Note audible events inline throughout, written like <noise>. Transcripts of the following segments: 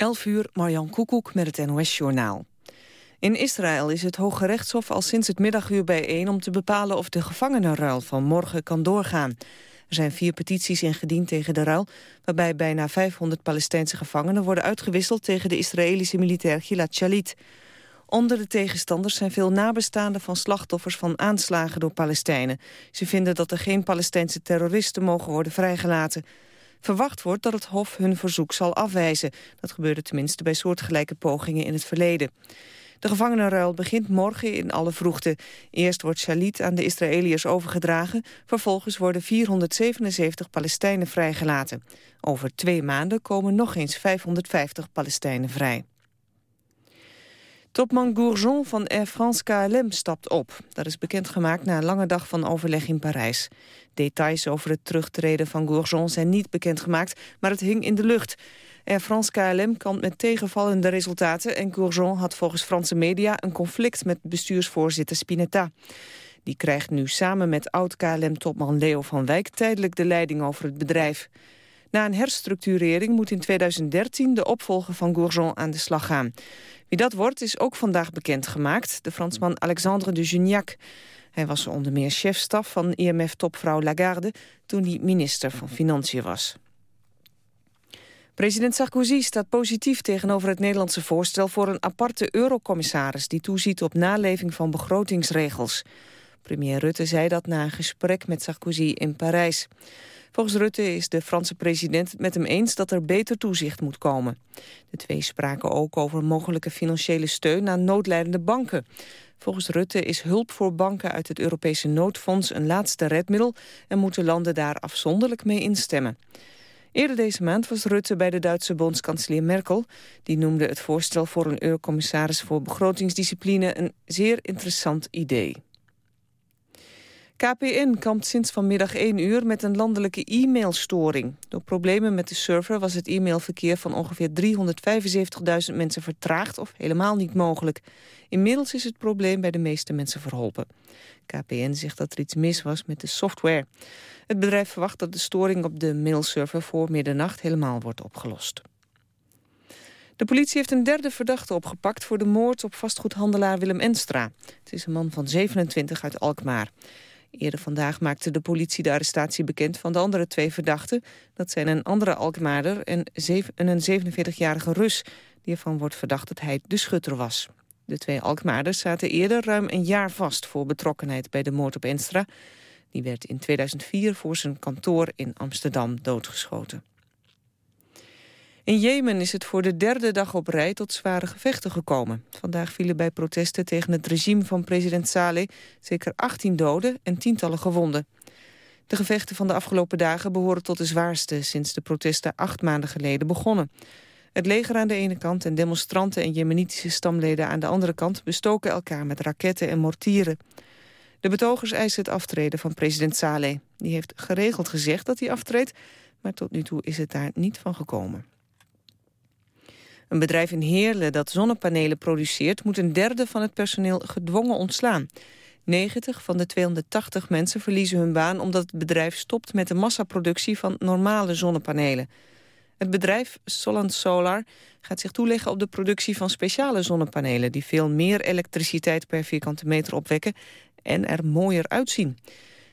11 uur, Marjan Koekoek met het NOS-journaal. In Israël is het Hoge Rechtshof al sinds het middaguur bijeen... om te bepalen of de gevangenenruil van morgen kan doorgaan. Er zijn vier petities ingediend tegen de ruil... waarbij bijna 500 Palestijnse gevangenen worden uitgewisseld... tegen de Israëlische militair Gilad Shalit. Onder de tegenstanders zijn veel nabestaanden van slachtoffers van aanslagen door Palestijnen. Ze vinden dat er geen Palestijnse terroristen mogen worden vrijgelaten... Verwacht wordt dat het Hof hun verzoek zal afwijzen. Dat gebeurde tenminste bij soortgelijke pogingen in het verleden. De gevangenenruil begint morgen in alle vroegte. Eerst wordt Shalit aan de Israëliërs overgedragen. Vervolgens worden 477 Palestijnen vrijgelaten. Over twee maanden komen nog eens 550 Palestijnen vrij. Topman Gourjon van Air France KLM stapt op. Dat is bekendgemaakt na een lange dag van overleg in Parijs. Details over het terugtreden van Gourjon zijn niet bekendgemaakt, maar het hing in de lucht. Air France KLM kan met tegenvallende resultaten... en Gourjon had volgens Franse media een conflict met bestuursvoorzitter Spinetta. Die krijgt nu samen met oud-KLM-topman Leo van Wijk... tijdelijk de leiding over het bedrijf. Na een herstructurering moet in 2013 de opvolger van Gourjon aan de slag gaan. Wie dat wordt is ook vandaag bekendgemaakt, de Fransman Alexandre de Juniac. Hij was onder meer chefstaf van IMF-topvrouw Lagarde toen hij minister van Financiën was. President Sarkozy staat positief tegenover het Nederlandse voorstel voor een aparte eurocommissaris die toeziet op naleving van begrotingsregels. Premier Rutte zei dat na een gesprek met Sarkozy in Parijs. Volgens Rutte is de Franse president met hem eens dat er beter toezicht moet komen. De twee spraken ook over mogelijke financiële steun aan noodlijdende banken. Volgens Rutte is hulp voor banken uit het Europese noodfonds een laatste redmiddel... en moeten landen daar afzonderlijk mee instemmen. Eerder deze maand was Rutte bij de Duitse bondskanselier Merkel. Die noemde het voorstel voor een eurocommissaris voor begrotingsdiscipline een zeer interessant idee. KPN kampt sinds vanmiddag 1 uur met een landelijke e-mailstoring. Door problemen met de server was het e-mailverkeer van ongeveer 375.000 mensen vertraagd of helemaal niet mogelijk. Inmiddels is het probleem bij de meeste mensen verholpen. KPN zegt dat er iets mis was met de software. Het bedrijf verwacht dat de storing op de mailserver voor middernacht helemaal wordt opgelost. De politie heeft een derde verdachte opgepakt voor de moord op vastgoedhandelaar Willem Enstra. Het is een man van 27 uit Alkmaar. Eerder vandaag maakte de politie de arrestatie bekend van de andere twee verdachten. Dat zijn een andere Alkmaarder en een 47-jarige Rus... die ervan wordt verdacht dat hij de schutter was. De twee Alkmaarders zaten eerder ruim een jaar vast... voor betrokkenheid bij de moord op Enstra. Die werd in 2004 voor zijn kantoor in Amsterdam doodgeschoten. In Jemen is het voor de derde dag op rij tot zware gevechten gekomen. Vandaag vielen bij protesten tegen het regime van president Saleh... zeker 18 doden en tientallen gewonden. De gevechten van de afgelopen dagen behoren tot de zwaarste... sinds de protesten acht maanden geleden begonnen. Het leger aan de ene kant en demonstranten en jemenitische stamleden aan de andere kant... bestoken elkaar met raketten en mortieren. De betogers eisen het aftreden van president Saleh. Die heeft geregeld gezegd dat hij aftreedt... maar tot nu toe is het daar niet van gekomen. Een bedrijf in Heerlen dat zonnepanelen produceert... moet een derde van het personeel gedwongen ontslaan. 90 van de 280 mensen verliezen hun baan... omdat het bedrijf stopt met de massaproductie van normale zonnepanelen. Het bedrijf Solant Solar gaat zich toeleggen op de productie van speciale zonnepanelen... die veel meer elektriciteit per vierkante meter opwekken en er mooier uitzien.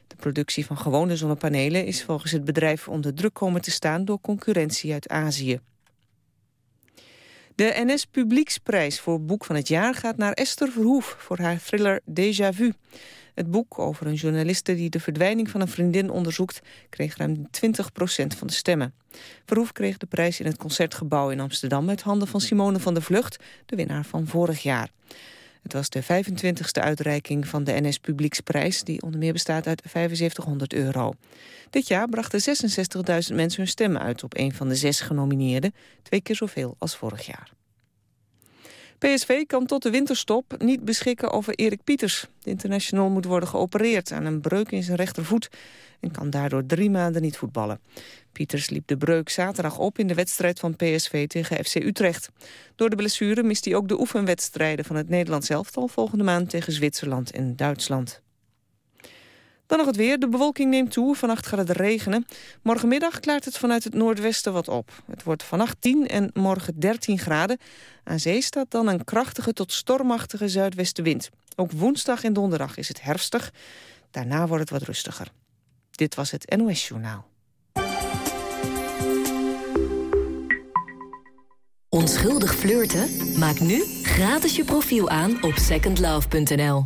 De productie van gewone zonnepanelen is volgens het bedrijf onder druk komen te staan door concurrentie uit Azië. De NS Publieksprijs voor Boek van het Jaar gaat naar Esther Verhoef... voor haar thriller Déjà Vu. Het boek over een journaliste die de verdwijning van een vriendin onderzoekt... kreeg ruim 20% van de stemmen. Verhoef kreeg de prijs in het Concertgebouw in Amsterdam... uit handen van Simone van der Vlucht, de winnaar van vorig jaar. Het was de 25e uitreiking van de NS Publieksprijs... die onder meer bestaat uit 7500 euro. Dit jaar brachten 66.000 mensen hun stemmen uit op een van de zes genomineerden. Twee keer zoveel als vorig jaar. PSV kan tot de winterstop niet beschikken over Erik Pieters. De international moet worden geopereerd aan een breuk in zijn rechtervoet... en kan daardoor drie maanden niet voetballen. Pieters liep de breuk zaterdag op in de wedstrijd van PSV tegen FC Utrecht. Door de blessure mist hij ook de oefenwedstrijden van het Nederlands elftal... volgende maand tegen Zwitserland en Duitsland. Dan nog het weer. De bewolking neemt toe. Vannacht gaat het regenen. Morgenmiddag klaart het vanuit het noordwesten wat op. Het wordt vannacht 10 en morgen 13 graden. Aan zee staat dan een krachtige tot stormachtige zuidwestenwind. Ook woensdag en donderdag is het herfstig. Daarna wordt het wat rustiger. Dit was het NOS Journaal. Onschuldig flirten? Maak nu gratis je profiel aan op secondlove.nl.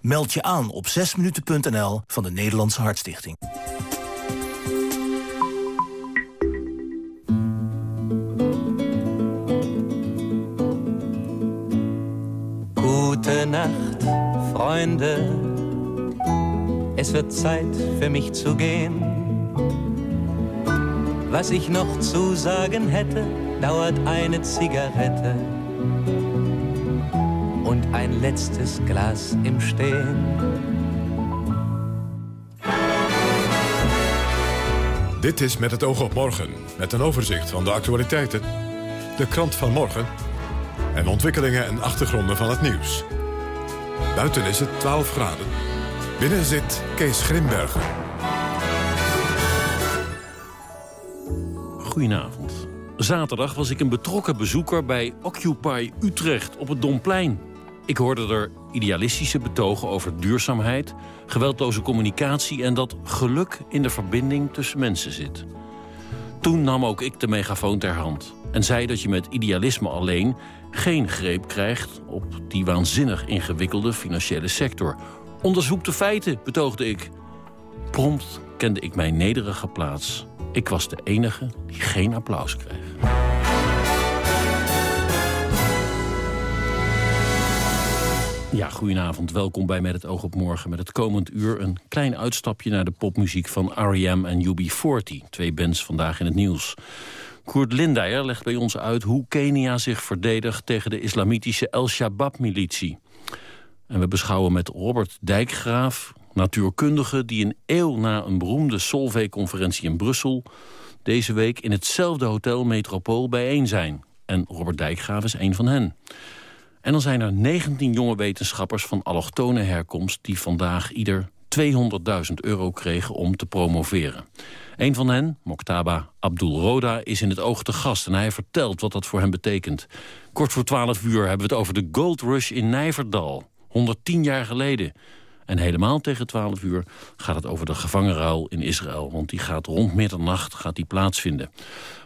Meld je aan op 6minuten.nl van de Nederlandse Hartstichting. Gute Nacht, Freunde. Es wird Zeit für mich zu gehen. Was ich noch zu sagen hätte, dauert eine Zigarette ein letztes Glas im Stehen. Dit is Met het oog op morgen, met een overzicht van de actualiteiten, de krant van morgen en ontwikkelingen en achtergronden van het nieuws. Buiten is het 12 graden. Binnen zit Kees Grimbergen. Goedenavond. Zaterdag was ik een betrokken bezoeker bij Occupy Utrecht op het Domplein. Ik hoorde er idealistische betogen over duurzaamheid, geweldloze communicatie en dat geluk in de verbinding tussen mensen zit. Toen nam ook ik de megafoon ter hand en zei dat je met idealisme alleen geen greep krijgt op die waanzinnig ingewikkelde financiële sector. Onderzoek de feiten, betoogde ik. Prompt kende ik mijn nederige plaats. Ik was de enige die geen applaus kreeg. Ja, goedenavond. Welkom bij Met het oog op morgen. Met het komend uur een klein uitstapje naar de popmuziek van R.E.M. en UB40. Twee bands vandaag in het nieuws. Koert Lindeyer legt bij ons uit hoe Kenia zich verdedigt... tegen de islamitische El-Shabaab-militie. En we beschouwen met Robert Dijkgraaf, natuurkundige... die een eeuw na een beroemde Solvay-conferentie in Brussel... deze week in hetzelfde hotel Metropool bijeen zijn. En Robert Dijkgraaf is een van hen. En dan zijn er 19 jonge wetenschappers van allochtone herkomst... die vandaag ieder 200.000 euro kregen om te promoveren. Een van hen, Moktaba Abdul Roda, is in het oog te gast... en hij vertelt wat dat voor hem betekent. Kort voor 12 uur hebben we het over de Gold Rush in Nijverdal. 110 jaar geleden. En helemaal tegen 12 uur gaat het over de gevangenruil in Israël. Want die gaat rond middernacht gaat die plaatsvinden.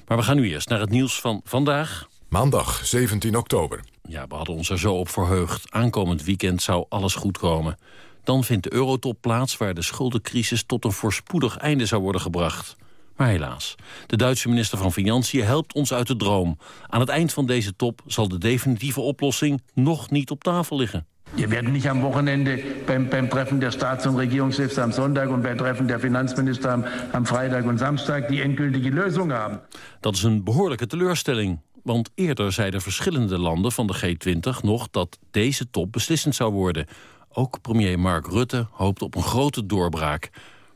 Maar we gaan nu eerst naar het nieuws van vandaag. Maandag 17 oktober. Ja, we hadden ons er zo op verheugd. Aankomend weekend zou alles goed komen. Dan vindt de eurotop plaats waar de schuldencrisis tot een voorspoedig einde zou worden gebracht. Maar helaas, de Duitse minister van Financiën helpt ons uit de droom. Aan het eind van deze top zal de definitieve oplossing nog niet op tafel liggen. Wir werden nicht am Wochenende beim, beim Treffen der Staats- und Regierungschefs am Sonntag und beim Treffen der Finanzminister am, am Freitag und Samstag die endgültige Lösung haben. Dat is een behoorlijke teleurstelling. Want eerder zeiden verschillende landen van de G20 nog dat deze top beslissend zou worden. Ook premier Mark Rutte hoopt op een grote doorbraak.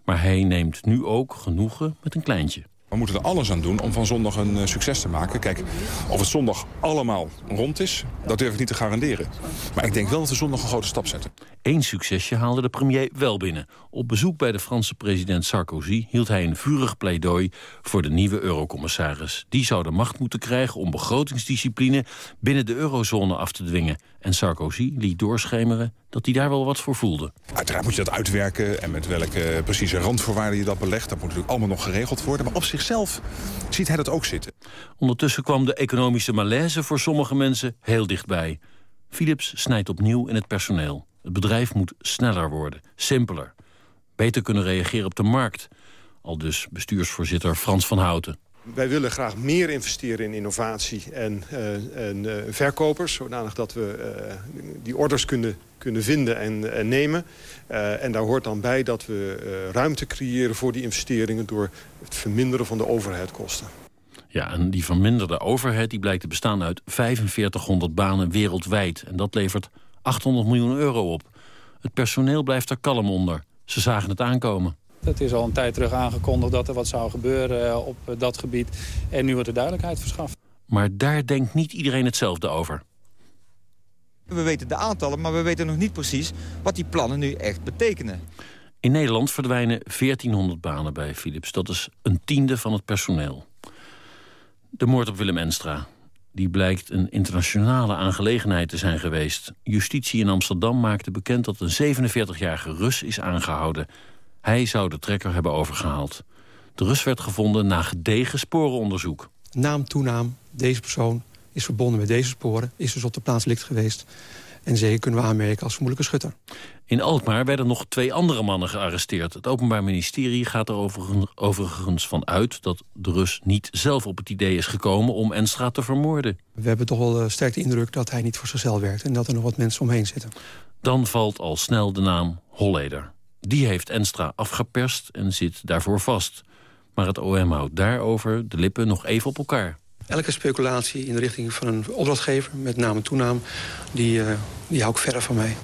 Maar hij neemt nu ook genoegen met een kleintje. We moeten er alles aan doen om van zondag een eh, succes te maken. Kijk, of het zondag allemaal rond is, dat durf ik niet te garanderen. Maar ik denk wel dat we zondag een grote stap zetten. Eén succesje haalde de premier wel binnen. Op bezoek bij de Franse president Sarkozy hield hij een vurig pleidooi voor de nieuwe eurocommissaris. Die zou de macht moeten krijgen om begrotingsdiscipline binnen de eurozone af te dwingen. En Sarkozy liet doorschemeren dat hij daar wel wat voor voelde. Uiteraard moet je dat uitwerken en met welke precieze randvoorwaarden je dat belegt. Dat moet natuurlijk allemaal nog geregeld worden. Maar op zichzelf ziet hij dat ook zitten. Ondertussen kwam de economische malaise voor sommige mensen heel dichtbij. Philips snijdt opnieuw in het personeel. Het bedrijf moet sneller worden, simpeler. Beter kunnen reageren op de markt. Al dus bestuursvoorzitter Frans van Houten. Wij willen graag meer investeren in innovatie en, en verkopers... zodanig dat we die orders kunnen, kunnen vinden en, en nemen. en daar hoort dan bij dat we ruimte creëren voor die investeringen... door het verminderen van de overheidkosten. Ja, en die verminderde overheid die blijkt te bestaan uit 4500 banen wereldwijd. En dat levert 800 miljoen euro op. Het personeel blijft er kalm onder. Ze zagen het aankomen. Het is al een tijd terug aangekondigd dat er wat zou gebeuren eh, op dat gebied. En nu wordt er duidelijkheid verschaft. Maar daar denkt niet iedereen hetzelfde over. We weten de aantallen, maar we weten nog niet precies wat die plannen nu echt betekenen. In Nederland verdwijnen 1400 banen bij Philips. Dat is een tiende van het personeel. De moord op Willem Enstra. Die blijkt een internationale aangelegenheid te zijn geweest. Justitie in Amsterdam maakte bekend dat een 47-jarige Rus is aangehouden. Hij zou de trekker hebben overgehaald. De Rus werd gevonden na gedegen sporenonderzoek. Naam, toenaam, deze persoon is verbonden met deze sporen... is dus op de plaats licht geweest. En zeker kunnen we aanmerken als vermoedelijke schutter. In Alkmaar werden nog twee andere mannen gearresteerd. Het Openbaar Ministerie gaat er overigens van uit... dat de Rus niet zelf op het idee is gekomen om Enstra te vermoorden. We hebben toch wel sterk de indruk dat hij niet voor zichzelf werkt... en dat er nog wat mensen omheen zitten. Dan valt al snel de naam Holleder. Die heeft Enstra afgeperst en zit daarvoor vast. Maar het OM houdt daarover de lippen nog even op elkaar. Elke speculatie in de richting van een opdrachtgever, met naam en toenaam... die, uh, die hou ik verder van mij.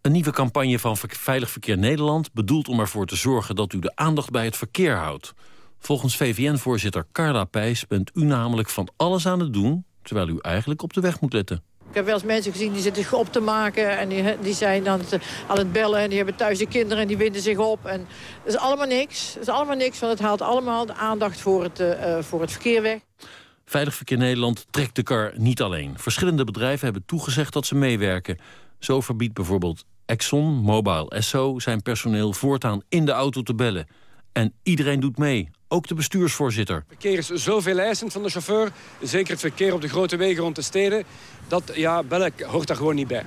Een nieuwe campagne van Veilig Verkeer Nederland... bedoelt om ervoor te zorgen dat u de aandacht bij het verkeer houdt. Volgens VVN-voorzitter Carla Pijs bent u namelijk van alles aan het doen... terwijl u eigenlijk op de weg moet letten. Ik heb wel eens mensen gezien die zitten op te maken... en die, die zijn dan aan het bellen en die hebben thuis de kinderen... en die winden zich op. En dat is allemaal niks. Dat is allemaal niks, want het haalt allemaal de aandacht voor het, uh, voor het verkeer weg. Veilig Verkeer Nederland trekt de kar niet alleen. Verschillende bedrijven hebben toegezegd dat ze meewerken. Zo verbiedt bijvoorbeeld Exxon, Mobile Esso... zijn personeel voortaan in de auto te bellen. En iedereen doet mee, ook de bestuursvoorzitter. Het verkeer is zoveel eisend van de chauffeur. Zeker het verkeer op de grote wegen rond de steden. Dat, ja, bellen hoort daar gewoon niet bij.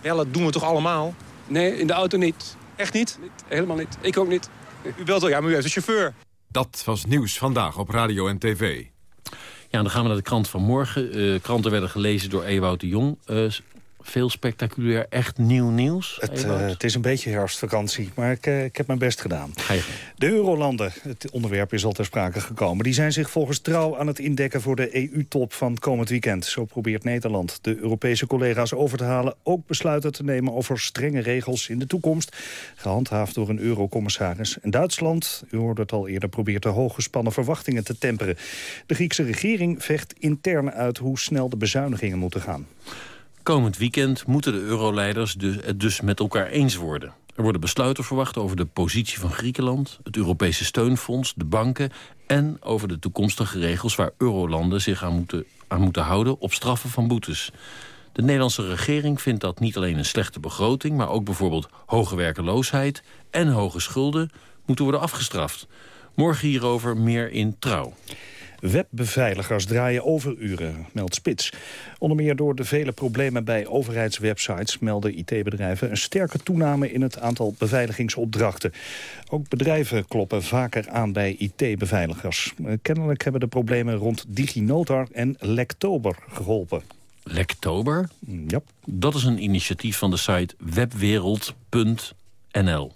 Bellen doen we toch allemaal? Nee, in de auto niet. Echt niet? niet helemaal niet. Ik ook niet. U belt wel, ja, maar u heeft een chauffeur. Dat was Nieuws Vandaag op Radio en TV. Ja, dan gaan we naar de krant van morgen. Uh, kranten werden gelezen door Ewout de Jong. Uh, veel spectaculair, echt nieuw nieuws? Het, uh, het, is een beetje herfstvakantie, maar ik, uh, ik heb mijn best gedaan. De Eurolanden, het onderwerp is al ter sprake gekomen... die zijn zich volgens trouw aan het indekken voor de EU-top van komend weekend. Zo probeert Nederland de Europese collega's over te halen... ook besluiten te nemen over strenge regels in de toekomst... gehandhaafd door een eurocommissaris. En Duitsland, u hoorde het al eerder, probeert de hooggespannen verwachtingen te temperen. De Griekse regering vecht intern uit hoe snel de bezuinigingen moeten gaan. Komend weekend moeten de euroleiders dus, het dus met elkaar eens worden. Er worden besluiten verwacht over de positie van Griekenland... het Europese steunfonds, de banken... en over de toekomstige regels waar eurolanden zich aan moeten, aan moeten houden... op straffen van boetes. De Nederlandse regering vindt dat niet alleen een slechte begroting... maar ook bijvoorbeeld hoge werkeloosheid en hoge schulden... moeten worden afgestraft. Morgen hierover meer in Trouw. Webbeveiligers draaien overuren, meldt Spits. Onder meer door de vele problemen bij overheidswebsites... melden IT-bedrijven een sterke toename in het aantal beveiligingsopdrachten. Ook bedrijven kloppen vaker aan bij IT-beveiligers. Kennelijk hebben de problemen rond DigiNotar en Lektober geholpen. Lektober? Ja. Dat is een initiatief van de site webwereld.nl.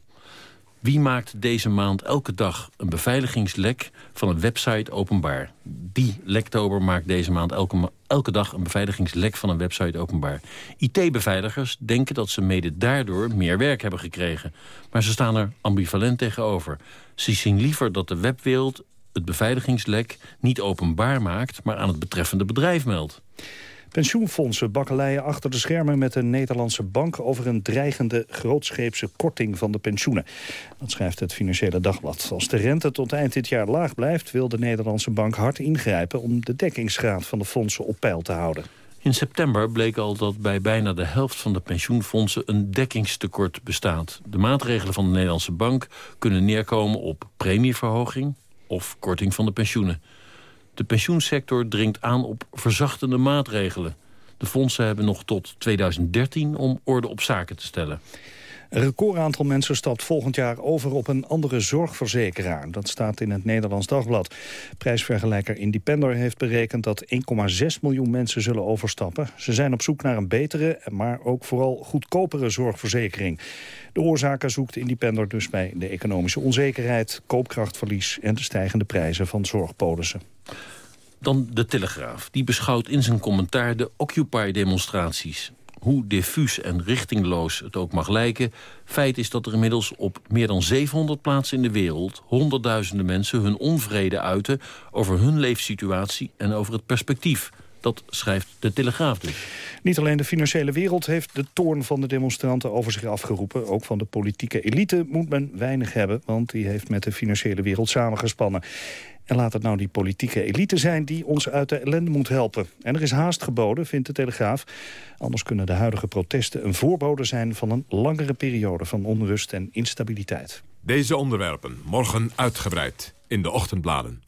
Wie maakt deze maand elke dag een beveiligingslek van een website openbaar? Die lektober maakt deze maand elke, elke dag een beveiligingslek van een website openbaar. IT-beveiligers denken dat ze mede daardoor meer werk hebben gekregen. Maar ze staan er ambivalent tegenover. Ze zien liever dat de webwereld het beveiligingslek niet openbaar maakt... maar aan het betreffende bedrijf meldt. Pensioenfondsen bakkeleien achter de schermen met een Nederlandse bank... over een dreigende grootscheepse korting van de pensioenen. Dat schrijft het Financiële Dagblad. Als de rente tot eind dit jaar laag blijft... wil de Nederlandse bank hard ingrijpen... om de dekkingsgraad van de fondsen op peil te houden. In september bleek al dat bij bijna de helft van de pensioenfondsen een dekkingstekort bestaat. De maatregelen van de Nederlandse bank kunnen neerkomen op premieverhoging of korting van de pensioenen. De pensioensector dringt aan op verzachtende maatregelen. De fondsen hebben nog tot 2013 om orde op zaken te stellen. Een recordaantal mensen stapt volgend jaar over op een andere zorgverzekeraar. Dat staat in het Nederlands Dagblad. Prijsvergelijker Independer heeft berekend dat 1,6 miljoen mensen zullen overstappen. Ze zijn op zoek naar een betere, maar ook vooral goedkopere zorgverzekering. De oorzaken zoekt Independer dus bij de economische onzekerheid, koopkrachtverlies en de stijgende prijzen van zorgpolissen. Dan de Telegraaf. Die beschouwt in zijn commentaar de Occupy-demonstraties. Hoe diffuus en richtingloos het ook mag lijken... feit is dat er inmiddels op meer dan 700 plaatsen in de wereld... honderdduizenden mensen hun onvrede uiten over hun leefsituatie... en over het perspectief. Dat schrijft de Telegraaf dus. Niet alleen de financiële wereld heeft de toorn van de demonstranten over zich afgeroepen. Ook van de politieke elite moet men weinig hebben... want die heeft met de financiële wereld samengespannen. En laat het nou die politieke elite zijn die ons uit de ellende moet helpen. En er is haast geboden, vindt de Telegraaf. Anders kunnen de huidige protesten een voorbode zijn... van een langere periode van onrust en instabiliteit. Deze onderwerpen morgen uitgebreid in de ochtendbladen.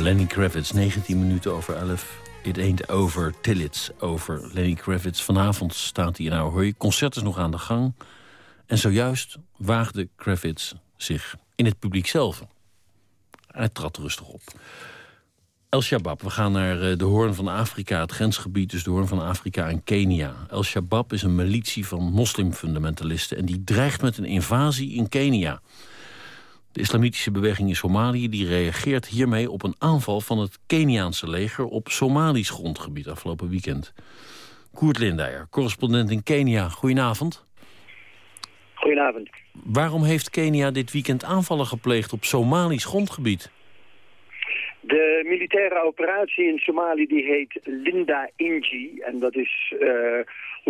Lenny Kravitz, 19 minuten over 11. It ain't over till it's over. Lenny Kravitz, vanavond staat hij in Ahoy. Concert is nog aan de gang. En zojuist waagde Kravitz zich in het publiek zelf. Hij trad rustig op. El Shabab, we gaan naar eh, de Hoorn van Afrika, het grensgebied tussen de Hoorn van Afrika en Kenia. El Shabab is een militie van moslimfundamentalisten en die dreigt met een invasie in Kenia. De islamitische beweging in Somalië die reageert hiermee op een aanval van het Keniaanse leger op Somalisch grondgebied afgelopen weekend. Koert Lindeyer, correspondent in Kenia. Goedenavond. Goedenavond. Waarom heeft Kenia dit weekend aanvallen gepleegd op Somalisch grondgebied? De militaire operatie in Somalië die heet Linda Inji. En dat is uh,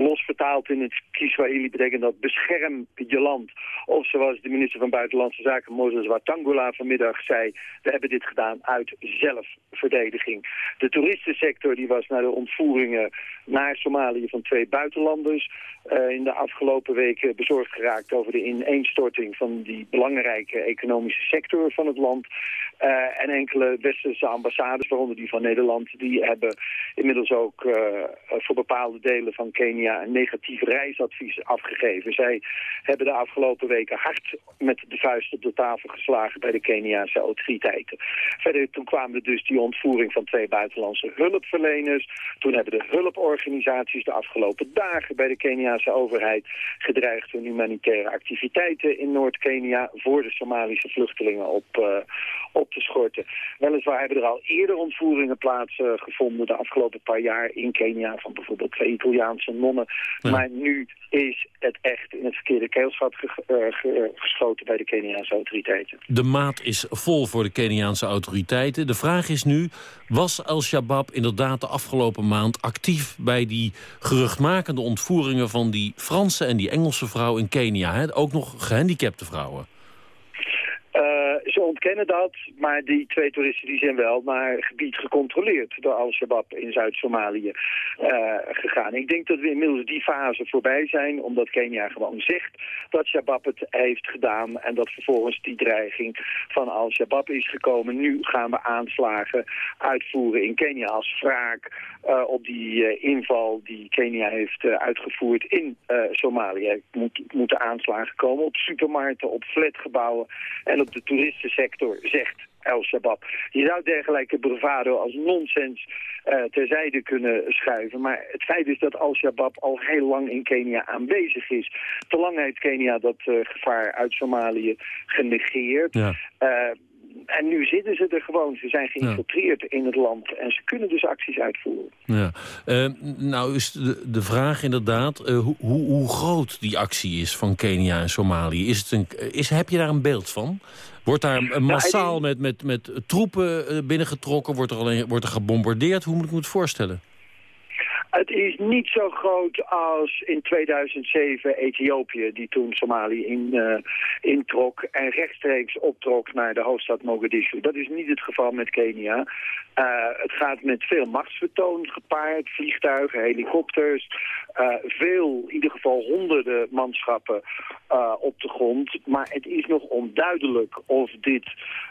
los vertaald in het Kiswahili betekent dat bescherm je land. Of zoals de minister van Buitenlandse Zaken Moses Watangula vanmiddag zei... we hebben dit gedaan uit zelfverdediging. De toeristensector die was naar de ontvoeringen naar Somalië van twee buitenlanders... Uh, in de afgelopen weken bezorgd geraakt over de ineenstorting van die belangrijke economische sector van het land. Uh, en enkele westerse ambassades, waaronder die van Nederland, die hebben inmiddels ook uh, voor bepaalde delen van Kenia een negatief reisadvies afgegeven. Zij hebben de afgelopen weken hard met de vuist op de tafel geslagen bij de Keniaanse autoriteiten. Verder toen kwamen dus die ontvoering van twee buitenlandse hulpverleners. Toen hebben de hulporganisaties de afgelopen dagen bij de Keniaanse overheid gedreigd hun humanitaire activiteiten in Noord-Kenia voor de Somalische vluchtelingen op, uh, op te schorten. Weliswaar hebben er al eerder ontvoeringen plaatsgevonden de afgelopen paar jaar in Kenia van bijvoorbeeld twee Italiaanse nonnen. Ja. Maar nu is het echt in het verkeerde keelschap ge geschoten bij de Keniaanse autoriteiten. De maat is vol voor de Keniaanse autoriteiten. De vraag is nu, was Al-Shabaab inderdaad de afgelopen maand actief bij die geruchtmakende ontvoeringen van die Franse en die Engelse vrouw in Kenia? Hè? Ook nog gehandicapte vrouwen. Ontkennen dat, maar die twee toeristen die zijn wel naar gebied gecontroleerd door Al-Shabaab in Zuid-Somalië uh, gegaan. Ik denk dat we inmiddels die fase voorbij zijn, omdat Kenia gewoon zegt dat Shabab het heeft gedaan en dat vervolgens die dreiging van Al-Shabaab is gekomen. Nu gaan we aanslagen uitvoeren in Kenia als wraak uh, op die inval die Kenia heeft uitgevoerd in Somalië. Er moeten aanslagen komen op supermarkten, op flatgebouwen en op de toeristensector, zegt El-Shabaab. Je zou dergelijke bravado als nonsens uh, terzijde kunnen schuiven. Maar het feit is dat Al-Shabaab al heel lang in Kenia aanwezig is. Te lang heeft Kenia dat uh, gevaar uit Somalië genegeerd. Ja. Uh, en nu zitten ze er gewoon. Ze zijn geïnfiltreerd ja. in het land. En ze kunnen dus acties uitvoeren. Ja. Uh, nou is de, de vraag inderdaad uh, hoe, hoe groot die actie is van Kenia en Somalië. Is het een, is, heb je daar een beeld van? Wordt daar massaal met, met, met troepen binnengetrokken? Wordt er, alleen, wordt er gebombardeerd? Hoe moet ik me het voorstellen? Het is niet zo groot als in 2007 Ethiopië, die toen Somalië in, uh, introk en rechtstreeks optrok naar de hoofdstad Mogadishu. Dat is niet het geval met Kenia. Uh, het gaat met veel machtsvertoon gepaard, vliegtuigen, helikopters, uh, veel, in ieder geval honderden manschappen op de grond. Maar het is nog onduidelijk of dit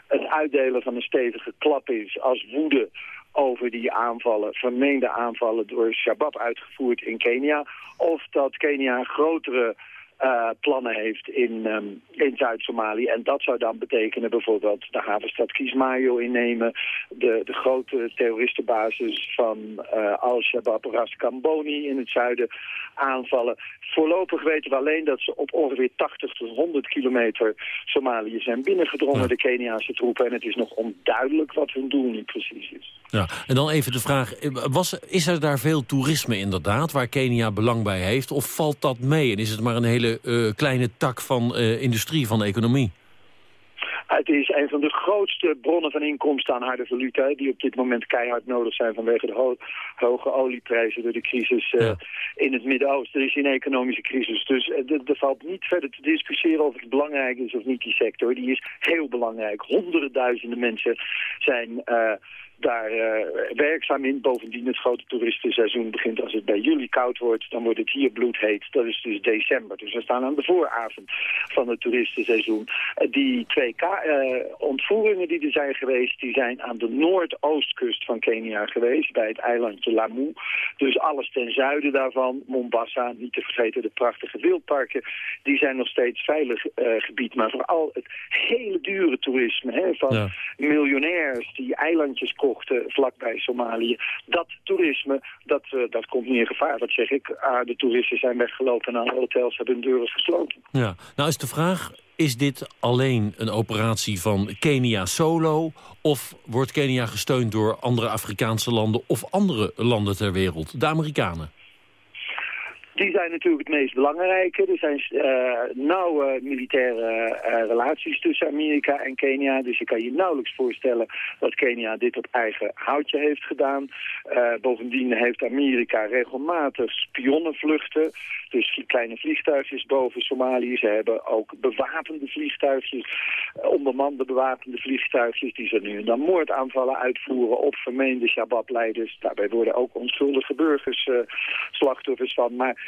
het uitdelen van een stevige klap is als woede over die aanvallen, vermeende aanvallen door Shabab uitgevoerd in Kenia. Of dat Kenia grotere uh, plannen heeft in, um, in Zuid-Somalië. En dat zou dan betekenen bijvoorbeeld de havenstad Kismayo innemen... de, de grote terroristenbasis van uh, Al-Shabaab Ras Kamboni in het zuiden aanvallen. Voorlopig weten we alleen dat ze op ongeveer 80 tot 100 kilometer Somalië zijn binnengedrongen, ja. de Keniaanse troepen. En het is nog onduidelijk wat hun doel nu precies is. Ja, en dan even de vraag, was, is er daar veel toerisme inderdaad, waar Kenia belang bij heeft? Of valt dat mee en is het maar een hele uh, kleine tak van uh, industrie, van de economie? Het is een van de grootste bronnen van inkomsten aan harde valuta... die op dit moment keihard nodig zijn vanwege de ho hoge olieprijzen... door de crisis uh, ja. in het Midden-Oosten. Er is een economische crisis. Dus er valt niet verder te discussiëren of het belangrijk is of niet, die sector. Die is heel belangrijk. Honderden duizenden mensen zijn daar uh, werkzaam in. Bovendien het grote toeristenseizoen begint als het bij juli koud wordt. Dan wordt het hier bloedheet. Dat is dus december. Dus we staan aan de vooravond van het toeristenseizoen. Uh, die twee uh, ontvoeringen die er zijn geweest... die zijn aan de noordoostkust van Kenia geweest. Bij het eilandje Lamu. Dus alles ten zuiden daarvan. Mombasa, niet te vergeten de prachtige wildparken. Die zijn nog steeds veilig gebied. Maar vooral het hele dure toerisme. Hè, van ja. miljonairs die eilandjes komen vlakbij Somalië. Dat toerisme, dat, uh, dat komt in gevaar. Wat zeg ik? Ah, de toeristen zijn weggelopen en alle hotels hebben hun deuren gesloten. Ja, nou is de vraag, is dit alleen een operatie van Kenia solo... of wordt Kenia gesteund door andere Afrikaanse landen... of andere landen ter wereld, de Amerikanen? Die zijn natuurlijk het meest belangrijke. Er zijn uh, nauwe militaire uh, relaties tussen Amerika en Kenia. Dus je kan je nauwelijks voorstellen dat Kenia dit op eigen houtje heeft gedaan. Uh, bovendien heeft Amerika regelmatig spionnenvluchten. Dus kleine vliegtuigjes boven Somalië. Ze hebben ook bewapende vliegtuigjes, onbemande bewapende vliegtuigjes... die ze nu en dan moordaanvallen uitvoeren op vermeende Shabab-leiders. Daarbij worden ook onschuldige burgers slachtoffers van. Maar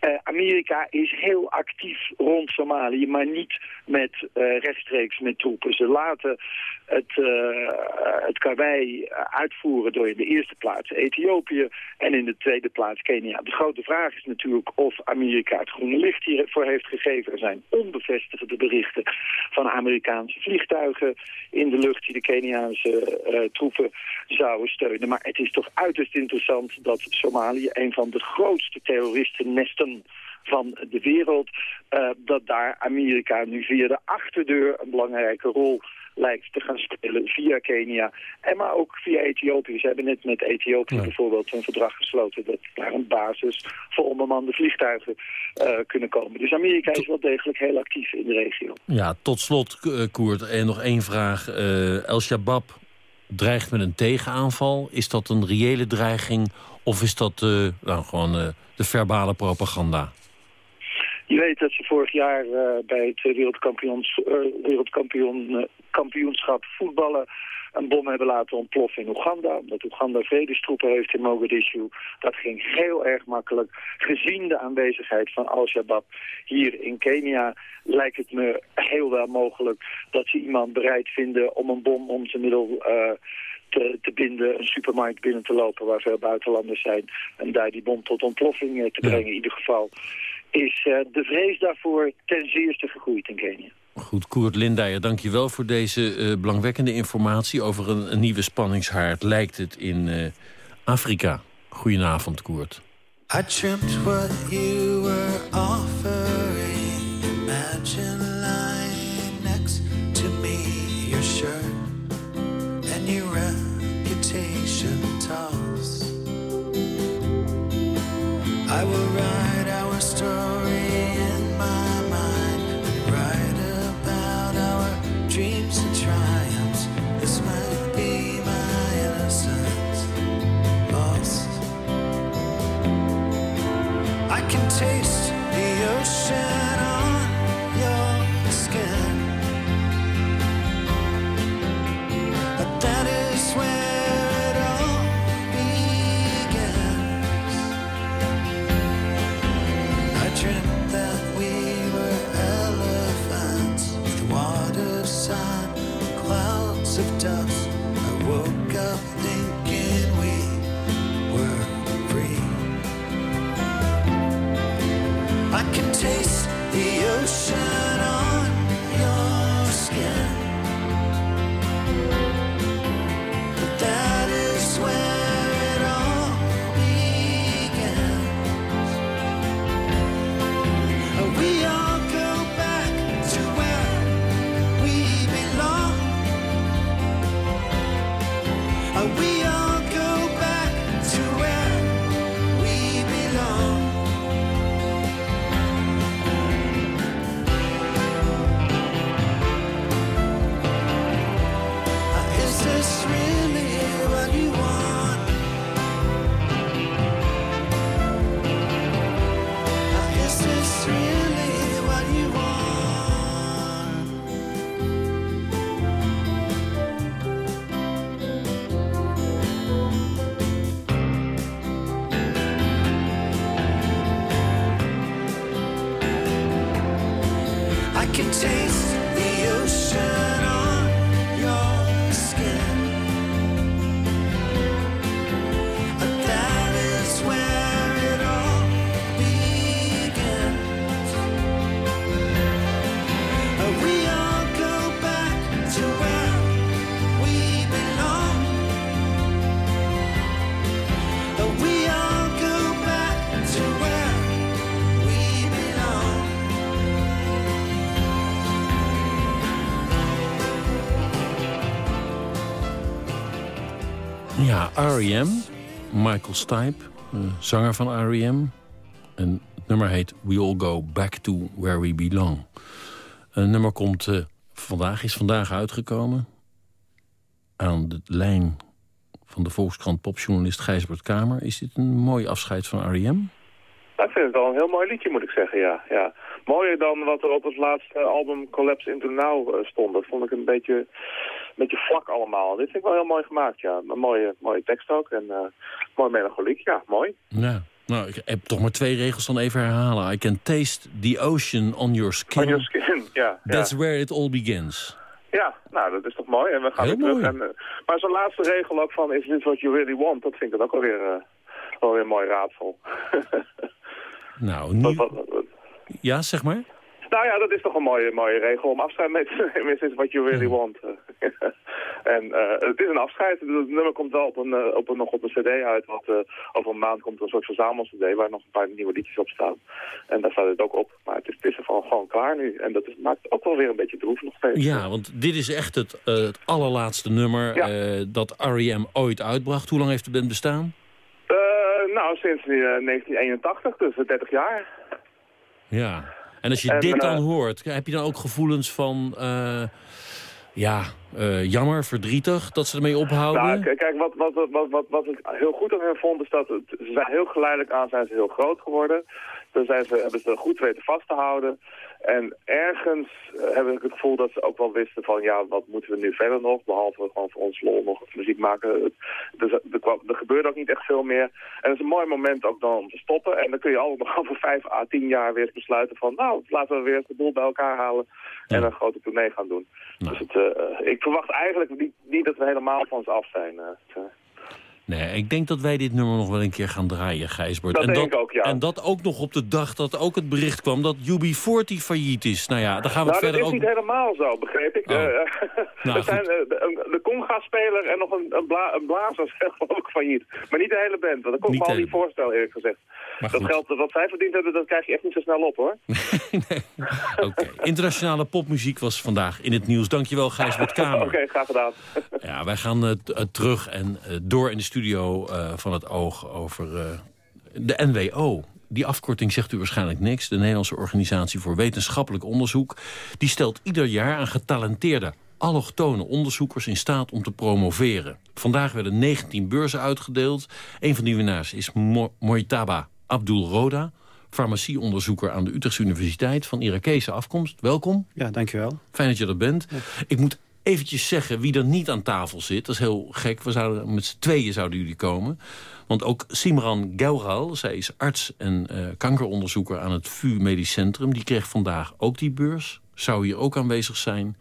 uh, Amerika is heel actief rond Somalië, maar niet met uh, rechtstreeks met troepen. Ze laten het, uh, het karwei uitvoeren door in de eerste plaats Ethiopië en in de tweede plaats Kenia. De grote vraag is natuurlijk of Amerika het groene licht hiervoor heeft gegeven. Er zijn onbevestigde berichten van Amerikaanse vliegtuigen in de lucht die de Keniaanse troepen zouden steunen. Maar het is toch uiterst interessant dat Somalië een van de grootste terroristennesten van de wereld, uh, dat daar Amerika nu via de achterdeur een belangrijke rol lijkt te gaan spelen via Kenia. En maar ook via Ethiopië. Ze hebben net met Ethiopië bijvoorbeeld een verdrag gesloten... dat daar een basis voor onbemande vliegtuigen uh, kunnen komen. Dus Amerika is wel degelijk heel actief in de regio. Ja, tot slot, Koert, en nog één vraag. Uh, El Shabab dreigt met een tegenaanval. Is dat een reële dreiging of is dat uh, gewoon uh, de verbale propaganda? Je weet dat ze vorig jaar uh, bij het wereldkampioens, wereldkampioenschap voetballen een bom hebben laten ontploffen in Oeganda. Dat Oeganda vredestroepen heeft in Mogadishu. Dat ging heel erg makkelijk. Gezien de aanwezigheid van Al-Shabaab hier in Kenia lijkt het me heel wel mogelijk dat ze iemand bereid vinden om een bom om zijn middel... te, te, binden, een supermarkt binnen te lopen waar veel buitenlanders zijn. En daar die bom tot ontploffing te brengen in ieder geval. Is uh, de vrees daarvoor ten zeerste gegroeid in Kenia. Goed, Koert Lindijer, dank je wel voor deze uh, belangwekkende informatie... over een, een, nieuwe spanningshaard, lijkt het, in uh, Afrika. Goedenavond, Koert. I dreamt what you were offering. Imagine R.E.M. Michael Stipe, uh, zanger van R.E.M. En nummer heet We All Go Back to Where We Belong. Een nummer komt uh, vandaag, is vandaag uitgekomen. Aan de lijn van de Volkskrant popjournalist Gijsbert Kamer. Is dit een mooi afscheid van R.E.M.? ik vind het wel een heel mooi liedje, moet ik zeggen, ja. ja. Mooier dan wat er op het laatste album Collapse Into Now uh, stond. Dat vond ik een beetje, een beetje vlak allemaal. Dit vind ik wel heel mooi gemaakt, ja. Een mooie, mooie tekst ook en uh, mooi melancholiek, ja, mooi. Ja. Nou, ik heb toch maar twee regels dan even herhalen. I can taste the ocean on your skin. On your skin, <laughs> ja. That's ja. where it all begins. Ja, nou, dat is toch mooi. En we gaan Heel weer terug. En, uh, maar zo'n laatste regel ook van, is this what you really want? Dat vind ik dan ook alweer, uh, alweer een mooi raadsel. <laughs> nou, nu... Ja, zeg maar. Nou ja, dat is toch een mooie, mooie regel om afscheid mee te <laughs> nemen. Is what you really want? <laughs> en uh, het is een afscheid. Het nummer komt wel op een, uh, op een, nog op een cd uit. Wat, uh, over een maand komt er een soort verzamel-cd waar nog een paar nieuwe liedjes op staan. En daar staat het ook op. Maar het is, het is er gewoon, gewoon klaar nu. En dat is, maakt het ook wel weer een beetje droef nog steeds. Ja, want dit is echt het, het allerlaatste nummer ja. dat R.E.M. ooit uitbracht. Hoe lang heeft band bestaan? nou, sinds 1981, dus 30 jaar. Ja. En als je en, dit dan uh, hoort, heb je dan ook gevoelens van... Uh, ja, uh, jammer, verdrietig, dat ze ermee ophouden? Nou, kijk, wat, wat, wat, wat, wat ik heel goed aan hen vond, is dat het, ze zijn heel geleidelijk aan zijn ze heel groot geworden. Toen zijn ze, hebben ze goed weten vast te houden. En ergens uh, heb ik het gevoel dat ze ook wel wisten van, ja, wat moeten we nu verder nog? Behalve gewoon voor ons lol nog muziek maken. Dus, er, er gebeurde ook niet echt veel meer. En het is een mooi moment ook dan om te stoppen. En dan kun je altijd nog <laughs> over vijf à tien jaar weer besluiten van, nou, laten we weer de boel bij elkaar halen. Ja. En een grote tournee gaan doen. Nou. Dus het, uh, ik verwacht eigenlijk niet, niet, dat we helemaal van ze af zijn. Uh, Nee, ik denk dat wij dit nummer nog wel een keer gaan draaien, Gijsbert. Dat en denk dat, ik ook, ja. En dat ook nog op de dag dat ook het bericht kwam dat UB40 failliet is. Nou ja, daar gaan we nou, verder dat is ook... niet helemaal zo, begreep ik. Oh. Uh, <laughs> nou, er zijn uh, de, de Conga-speler en nog een, een, bla, een blazer zijn <laughs> ook failliet. Maar niet de hele band, want dat kon ik me al niet voorstellen, eerlijk gezegd. Maar dat geld wat zij verdiend hebben, dat krijg je echt niet zo snel op, hoor. <laughs> nee. Oké, okay. <laughs> internationale popmuziek was vandaag in het nieuws. Dankjewel, Gijsbert Kamer. <laughs> Oké, okay, graag gedaan. ja, wij gaan uh, terug en door in de studio van het oog over de NWO. Die afkorting zegt u waarschijnlijk niks. De Nederlandse Organisatie voor Wetenschappelijk Onderzoek. Die stelt ieder jaar aan getalenteerde allochtone onderzoekers in staat om te promoveren. Vandaag werden 19 beurzen uitgedeeld. Een van die winnaars is Mo Moitaba Abdul Roda... farmacieonderzoeker aan de Utrechtse Universiteit... van Irakese afkomst. Welkom. Ja, dankjewel. Fijn dat je er bent. Ja. Ik moet eventjes zeggen wie er niet aan tafel zit. Dat is heel gek. We zouden, met z'n tweeën zouden jullie komen. Want ook Simran Gaural, zij is arts en uh, kankeronderzoeker aan het VU Medisch Centrum. Die kreeg vandaag ook die beurs. Zou hier ook aanwezig zijn.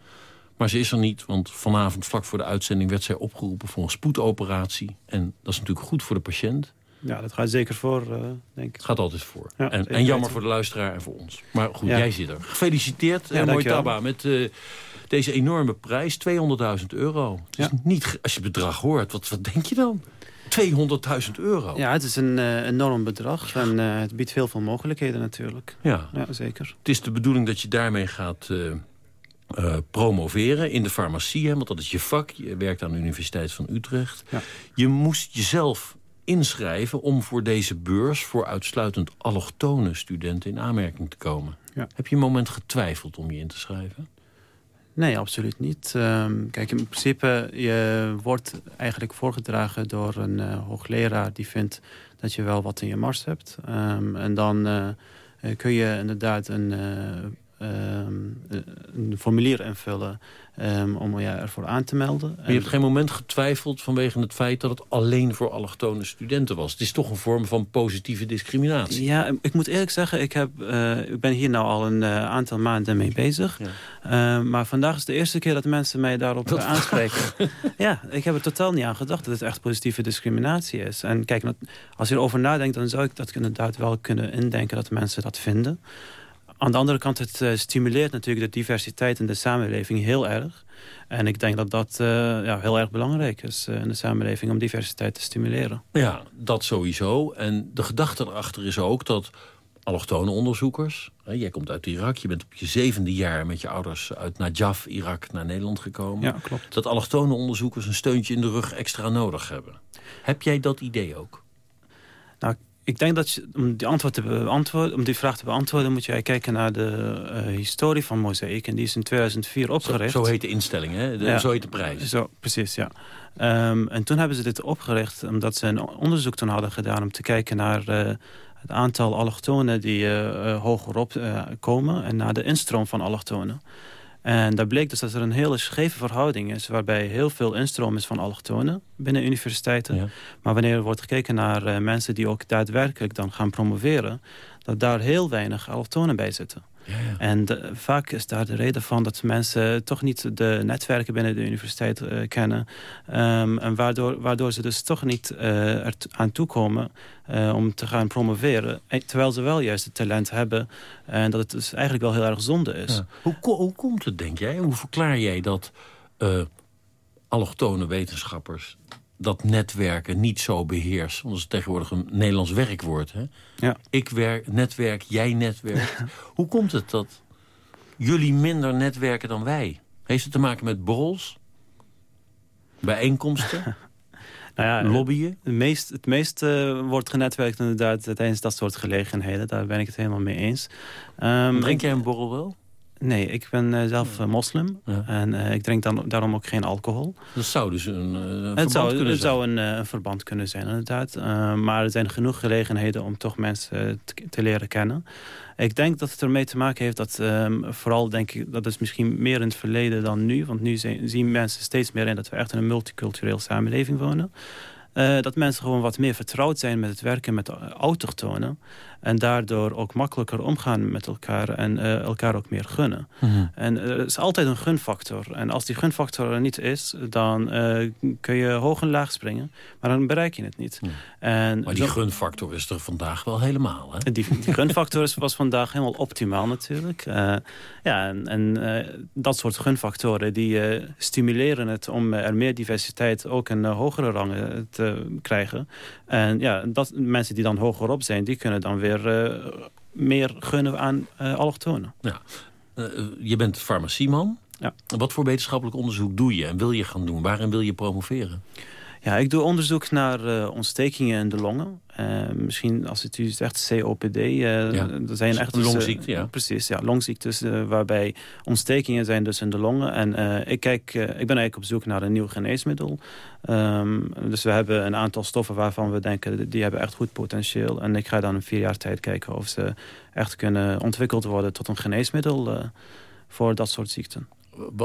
Maar ze is er niet, want vanavond vlak voor de uitzending... werd zij opgeroepen voor een spoedoperatie. En dat is natuurlijk goed voor de patiënt. Ja, dat gaat zeker voor, uh, denk ik. Het gaat altijd voor. Ja, en, en, jammer voor de luisteraar en voor ons. Maar goed, ja. jij zit er. Gefeliciteerd, ja, mooi Taba, met uh, deze enorme prijs. 200.000 euro. Ja. niet, als je het bedrag hoort, wat, wat denk je dan? 200.000 euro. Ja, het is een uh, enorm bedrag. En uh, het biedt heel veel mogelijkheden natuurlijk. Ja. ja, zeker. Het is de bedoeling dat je daarmee gaat uh, promoveren in de farmacie. Hè, want dat is je vak. Je werkt aan de Universiteit van Utrecht. Ja. Je moest jezelf inschrijven om voor deze beurs... voor uitsluitend allochtone studenten in aanmerking te komen. Ja. Heb je een moment getwijfeld om je in te schrijven? Nee, absoluut niet. Um, kijk, in principe, je wordt eigenlijk voorgedragen door een uh, hoogleraar... die vindt dat je wel wat in je mars hebt. Um, en dan uh, kun je inderdaad een, uh, um, een formulier invullen... om je ervoor aan te melden. Maar je hebt geen moment getwijfeld vanwege het feit... dat het alleen voor allochtone studenten was. Het is toch een vorm van positieve discriminatie. Ja, ik moet eerlijk zeggen, ik, heb, uh, ik ben hier nou al een uh, aantal maanden mee bezig. Ja. Uh, maar vandaag is de eerste keer dat mensen mij daarop dat aanspreken. ja, ik heb er totaal niet aan gedacht dat het echt positieve discriminatie is. En kijk, als je erover nadenkt, dan zou ik dat inderdaad wel kunnen indenken dat mensen dat vinden. Aan de andere kant, het uh, stimuleert natuurlijk de diversiteit in de samenleving heel erg. En ik denk dat dat uh, ja, heel erg belangrijk is uh, in de samenleving om diversiteit te stimuleren. Ja, dat sowieso. En de gedachte erachter is ook dat allochtone onderzoekers... Hè, jij komt uit Irak, je bent op je zevende jaar met je ouders uit Najaf, Irak, naar Nederland gekomen. Ja, klopt. Dat allochtone onderzoekers een steuntje in de rug extra nodig hebben. Heb jij dat idee ook? Nou, ik denk dat je, om, die antwoord te beantwoorden, om die vraag te beantwoorden... moet je kijken naar de uh, historie van Mozaïek. En die is in 2004 opgericht. Zo, zo heet de instelling, hè? De, Zo heet de prijs. Zo, precies, ja. Um, en toen hebben ze dit opgericht omdat ze een onderzoek toen hadden gedaan... om te kijken naar uh, het aantal allochtonen die uh, hogerop komen... en naar de instroom van allochtonen. En daar bleek dus dat er een hele scheve verhouding is... waarbij heel veel instroom is van allochtonen binnen universiteiten. Maar wanneer er wordt gekeken naar uh, mensen die ook daadwerkelijk dan gaan promoveren... dat daar heel weinig allochtonen bij zitten. Ja, ja. En vaak is daar de reden van dat mensen toch niet de netwerken binnen de universiteit uh, kennen. Um, en waardoor, waardoor ze dus toch niet uh, er aan toekomen uh, om te gaan promoveren. Terwijl ze wel juist het talent hebben. En dat het dus eigenlijk wel heel erg zonde is. Ja. Hoe, hoe komt het, denk jij? Hoe verklaar jij dat allochtone wetenschappers dat netwerken niet zo beheerst. Want dat is tegenwoordig een Nederlands werkwoord. Hè? Ja. Ik werk, netwerk, jij netwerk. <laughs> Hoe komt het dat jullie minder netwerken dan wij? Heeft het te maken met borrels? Bijeenkomsten? <laughs> nou ja, Lobbyen? Het meest, het meest uh, wordt genetwerkt inderdaad tijdens dat soort gelegenheden. Daar ben ik het helemaal mee eens. Um, Drink jij een borrel wel? Nee, ik ben uh, zelf uh, moslim. Ja. En uh, ik drink dan, daarom ook geen alcohol. Dat zou dus een, verband het zou, kunnen het zijn? zou een, een, verband kunnen zijn, inderdaad. maar er zijn genoeg gelegenheden om toch mensen te, te, leren kennen. Ik denk dat het ermee te maken heeft dat um, vooral denk ik... dat is misschien meer in het verleden dan nu. Want nu zijn, zien mensen steeds meer in dat we echt in een multicultureel samenleving wonen. Uh, dat mensen gewoon wat meer vertrouwd zijn met het werken met autochtonen. En daardoor ook makkelijker omgaan met elkaar en uh, elkaar ook meer gunnen. Mm -hmm. En er is altijd een gunfactor. En als die gunfactor er niet is, dan uh, kun je hoog en laag springen. Maar dan bereik je het niet. En maar die gunfactor is er vandaag wel helemaal, hè? Die, die gunfactor is, was vandaag helemaal optimaal natuurlijk. Uh, ja, en, en dat soort gunfactoren die stimuleren het om er meer diversiteit ook in hogere rangen te krijgen. En ja, dat, mensen die dan hogerop zijn, die kunnen dan weer uh, meer gunnen aan uh, allochtonen. Ja. Uh, je bent farmacieman. Ja. Wat voor wetenschappelijk onderzoek doe je en wil je gaan doen? Waarin wil je promoveren? Ja, ik doe onderzoek naar uh, ontstekingen in de longen. Uh, misschien als het u zegt COPD. Uh, ja. Er zijn echt een longziekte, ja. Precies, ja, longziektes waarbij ontstekingen zijn dus in de longen. En ik, kijk, ik ben eigenlijk op zoek naar een nieuw geneesmiddel. Um, dus we hebben een aantal stoffen waarvan we denken... die hebben echt goed potentieel. En ik ga dan in vier jaar tijd kijken of ze echt kunnen ontwikkeld worden... tot een geneesmiddel voor dat soort ziekten.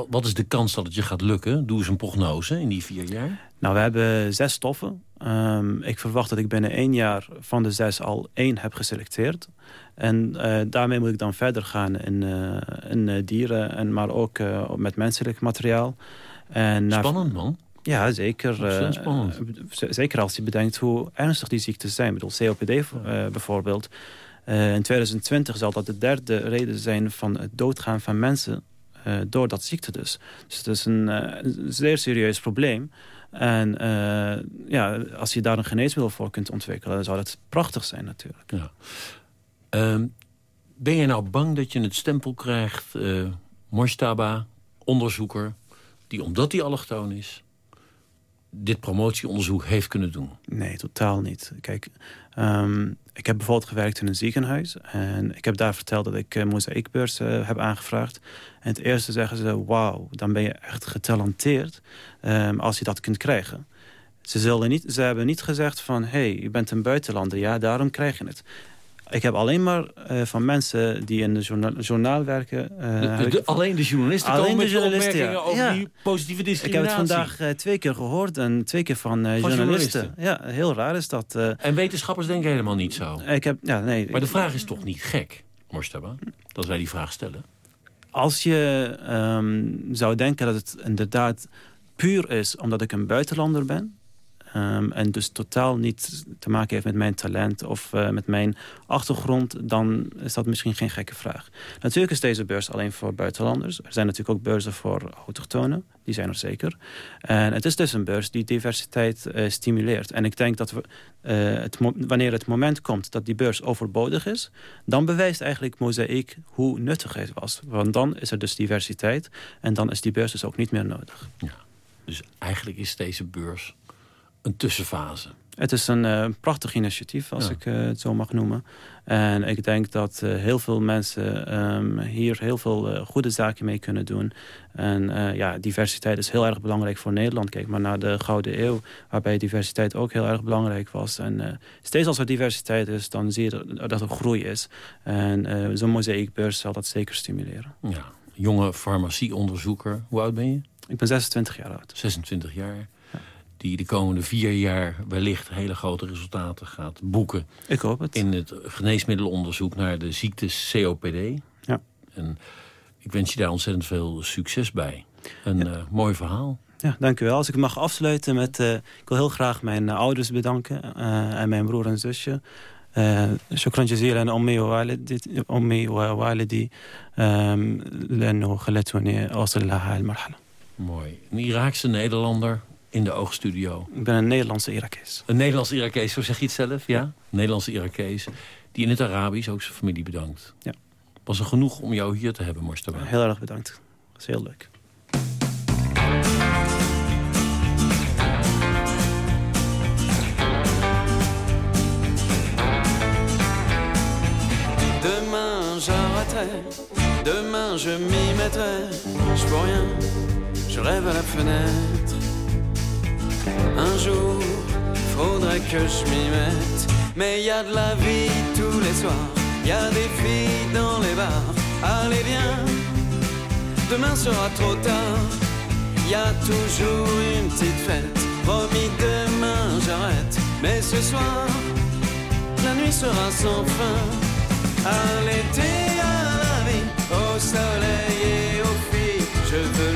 Wat is de kans dat het je gaat lukken? Doe eens een prognose in die vier jaar. Nou, we hebben zes stoffen. Um, ik verwacht dat ik binnen één jaar van de zes al één heb geselecteerd. En uh, daarmee moet ik dan verder gaan in, uh, in uh, dieren, en maar ook met menselijk materiaal. En Spannend, man. Ja, zeker. zeker als je bedenkt hoe ernstig die ziektes zijn. Ik bedoel, COPD bijvoorbeeld. in 2020 zal dat de derde reden zijn van het doodgaan van mensen uh, door dat ziekte dus. Dus het is een, een zeer serieus probleem. En uh, ja, als je daar een geneesmiddel voor kunt ontwikkelen... zou dat prachtig zijn natuurlijk. Ja. Um, ben je nou bang dat je het stempel krijgt... Moshtaba, onderzoeker, die omdat hij allochtoon is... dit promotieonderzoek heeft kunnen doen? Nee, totaal niet. Kijk, um, ik heb bijvoorbeeld gewerkt in een ziekenhuis. En ik heb daar verteld dat ik uh, mozaïekbeurs uh, heb aangevraagd. En het eerste zeggen ze, wauw, dan ben je echt getalenteerd um, als je dat kunt krijgen. Ze, zullen niet, ze hebben niet gezegd van, hey, je bent een buitenlander, ja, daarom krijg je het. Ik heb alleen maar uh, van mensen die in de journaal, journaal werken... Uh, de, de, alleen de journalisten alleen komen de journalisten, ja. over ja. die positieve discriminatie. Ik heb het vandaag uh, twee keer gehoord en twee keer van, van journalisten. journalisten. Ja, heel raar is dat. en wetenschappers denken helemaal niet zo? Ik heb, ja, nee, maar de vraag is toch niet gek, Morstaba, dat wij die vraag stellen? Als je um, zou denken dat het inderdaad puur is omdat ik een buitenlander ben... Um, en dus totaal niet te maken heeft met mijn talent of uh, met mijn achtergrond... dan is dat misschien geen gekke vraag. Natuurlijk is deze beurs alleen voor buitenlanders. Er zijn natuurlijk ook beurzen voor autochtonen. Die zijn er zeker. En het is dus een beurs die diversiteit uh, stimuleert. En ik denk dat we, uh, het wanneer het moment komt dat die beurs overbodig is... dan bewijst eigenlijk Mozaïek hoe nuttig het was. Want dan is er dus diversiteit. En dan is die beurs dus ook niet meer nodig. Ja. Dus eigenlijk is deze beurs een tussenfase. Het is een prachtig initiatief, als ik het zo mag noemen. En ik denk dat heel veel mensen um, hier heel veel goede zaken mee kunnen doen. En ja, diversiteit is heel erg belangrijk voor Nederland. Kijk maar naar de Gouden Eeuw, waarbij diversiteit ook heel erg belangrijk was. En steeds als er diversiteit is, dan zie je dat er groei is. En zo'n mozaïekbeurs zal dat zeker stimuleren. Ja, jonge farmacieonderzoeker. Hoe oud ben je? Ik ben 26 jaar oud. 26 jaar Die de komende vier jaar wellicht hele grote resultaten gaat boeken. Ik hoop het. In het geneesmiddelonderzoek naar de ziekte COPD. Ja. En ik wens je daar ontzettend veel succes bij. Een ja. uh, mooi verhaal. Ja, dank u wel. Als ik mag afsluiten met... Uh, ik wil heel graag mijn uh, ouders bedanken. en mijn broer en zusje. شكرا جزيلا أمي ووالدي أمي ووالدي لأنه خلتوني أوصل لها المرحلة. Mooi. Een Iraakse Nederlander in de oogstudio. Ik ben een Nederlandse Irakees. Een Nederlandse Irakees, zo zeg je het zelf? Ja. Een Nederlandse Irakees. Die in het Arabisch ook zijn familie bedankt. Ja. Was er genoeg om jou hier te hebben, Morstaba? Heel erg bedankt. Dat is heel leuk. Demain j'arrêterai, demain je m'y mettrai, je peux rien, je rêve à la fenêtre. Un jour, faudrait que je m'y mette, mais y a de la vie tous les soirs, y a des filles dans les bars, allez viens, demain sera trop tard, y a toujours une petite fête, promis demain j'arrête, mais ce soir, la nuit sera sans fin. À l'été, à la vie, au soleil et aux filles. Je veux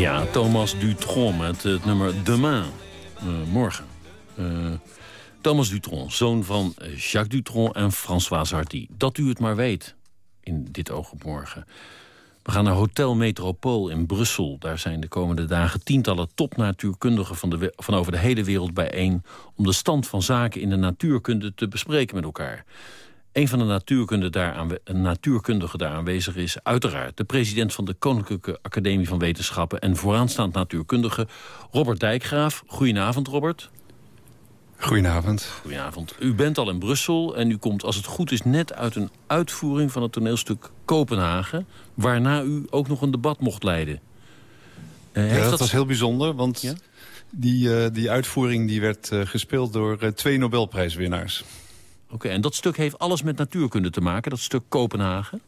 Ja, Thomas Dutron met het nummer Demain. Uh, morgen. Uh, Thomas Dutron, zoon van Jacques Dutron en François Hardy. Dat u het maar weet in dit oog op morgen. We gaan naar Hotel Metropool in Brussel. Daar zijn de komende dagen tientallen topnatuurkundigen van, de, van over de hele wereld bijeen... om de stand van zaken in de natuurkunde te bespreken met elkaar. Een van de natuurkundigen daar, natuurkundige daar aanwezig is... uiteraard de president van de Koninklijke Academie van Wetenschappen... en vooraanstaand natuurkundige Robert Dijkgraaf. Goedenavond, Robert. Goedenavond. Goedenavond. U bent al in Brussel en u komt, als het goed is... net uit een uitvoering van het toneelstuk Kopenhagen... waarna u ook nog een debat mocht leiden. Uh, ja, dat, dat, was heel bijzonder, want ja? die, uh, die uitvoering die werd uh, gespeeld door twee Nobelprijswinnaars. Oké, en dat stuk heeft alles met natuurkunde te maken, dat stuk Kopenhagen?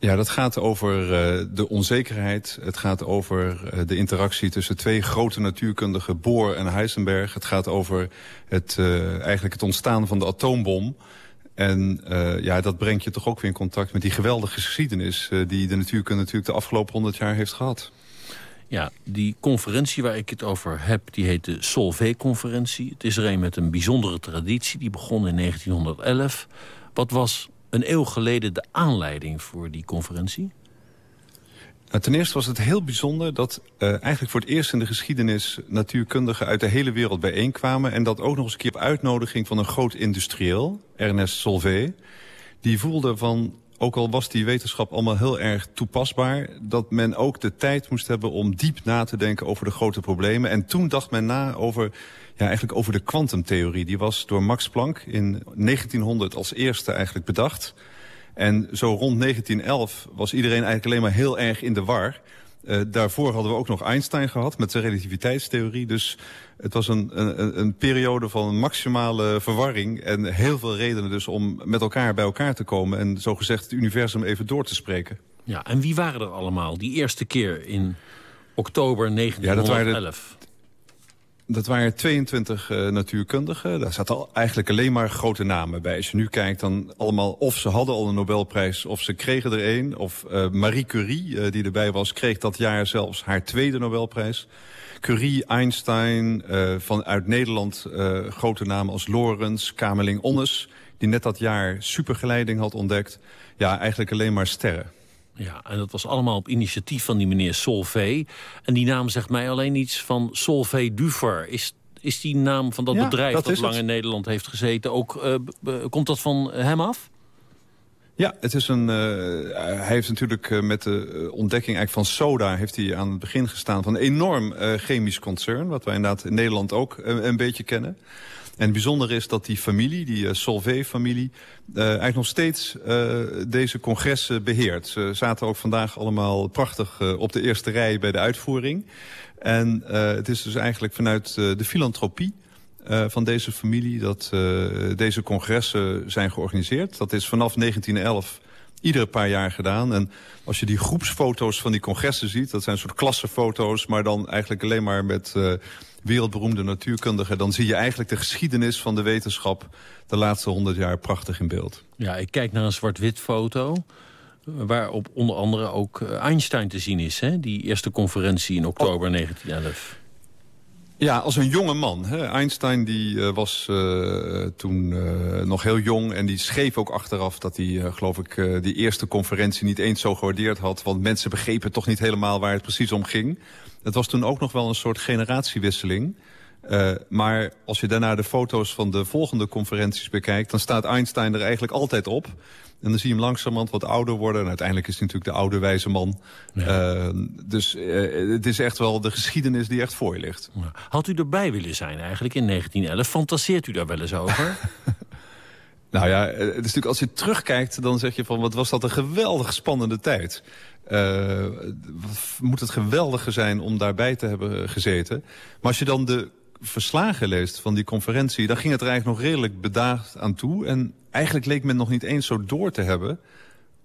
Ja, dat gaat over uh, de onzekerheid. Het gaat over uh, de interactie tussen twee grote natuurkundigen, Bohr en Heisenberg. Het gaat over het, uh, eigenlijk het ontstaan van de atoombom. En ja, dat brengt je toch ook weer in contact met die geweldige geschiedenis... die de natuurkunde natuurlijk de afgelopen honderd jaar heeft gehad. Ja, die conferentie waar ik het over heb, die heet de Solvay-conferentie. Het is er een met een bijzondere traditie, die begon in 1911. Wat was een eeuw geleden de aanleiding voor die conferentie? Nou, ten eerste was het heel bijzonder dat uh, eigenlijk voor het eerst in de geschiedenis... natuurkundigen uit de hele wereld bijeenkwamen... en dat ook nog eens een keer op uitnodiging van een groot industrieel, Ernest Solvay... die voelde van, ook al was die wetenschap allemaal heel erg toepasbaar... dat men ook de tijd moest hebben om diep na te denken over de grote problemen. En toen dacht men na over ja, eigenlijk over de kwantumtheorie. Die was door Max Planck in 1900 als eerste eigenlijk bedacht. En zo rond 1911 was iedereen eigenlijk alleen maar heel erg in de war. Uh, daarvoor hadden we ook nog Einstein gehad met zijn relativiteitstheorie. Dus het was een, een, een periode van maximale verwarring. En heel veel redenen dus om met elkaar bij elkaar te komen. En zogezegd het universum even door te spreken. Ja, en wie waren er allemaal die eerste keer in oktober 1911? Ja, dat waren dat waren 22 uh, natuurkundigen. Daar zaten al eigenlijk alleen maar grote namen bij. Als je nu kijkt, dan allemaal of ze hadden al een Nobelprijs... of ze kregen er een. Of uh, Marie Curie, uh, die erbij was, kreeg dat jaar zelfs haar tweede Nobelprijs. Curie, Einstein, vanuit Nederland grote namen als Lorenz, Kamerling Onnes... die net dat jaar supergeleiding had ontdekt. Ja, eigenlijk alleen maar sterren. Ja, en dat was allemaal op initiatief van die meneer Solvay. En die naam zegt mij alleen iets van Solvay Dufer. Is, is die naam van dat bedrijf dat, dat lang in Nederland heeft gezeten... ook uh, komt dat van hem af? Ja, het is een, uh, hij heeft natuurlijk uh, met de ontdekking eigenlijk van soda... heeft hij aan het begin gestaan van een enorm chemisch concern... wat wij inderdaad in Nederland ook een beetje kennen. En het bijzondere is dat die familie, die uh, Solvay-familie... Uh, eigenlijk nog steeds uh, deze congressen beheert. Ze zaten ook vandaag allemaal prachtig op de eerste rij bij de uitvoering. En het is dus eigenlijk vanuit de filantropie... van deze familie dat deze congressen zijn georganiseerd. Dat is vanaf 1911 iedere paar jaar gedaan. En als je die groepsfoto's van die congressen ziet... dat zijn soort klassenfoto's, maar dan eigenlijk alleen maar met uh, wereldberoemde natuurkundigen... dan zie je eigenlijk de geschiedenis van de wetenschap... de laatste honderd jaar prachtig in beeld. Ja, ik kijk naar een zwart-wit foto... waarop onder andere ook eh, Einstein te zien is. Hè? Die eerste conferentie in oktober 1911. Ja, als een jonge man. Hè. Einstein die, uh, was uh, toen uh, nog heel jong en die schreef ook achteraf... dat hij, geloof ik, die eerste conferentie niet eens zo gewaardeerd had. Want mensen begrepen toch niet helemaal waar het precies om ging. Het was toen ook nog wel een soort generatiewisseling. Uh, maar als je daarna de foto's van de volgende conferenties bekijkt... dan staat Einstein er eigenlijk altijd op. En dan zie je hem langzamerhand wat ouder worden. En uiteindelijk is hij natuurlijk de oude wijze man. Ja. Uh, dus uh, het is echt wel de geschiedenis die echt voor je ligt. Had u erbij willen zijn eigenlijk in 1911? Fantaseert u daar wel eens over? <laughs> nou ja, het is natuurlijk als je terugkijkt... dan zeg je van wat was dat een geweldig spannende tijd. Uh, moet het geweldige zijn om daarbij te hebben gezeten. Maar als je dan de verslagen leest van die conferentie... dan ging het er eigenlijk nog redelijk bedaagd aan toe. En eigenlijk leek men nog niet eens zo door te hebben...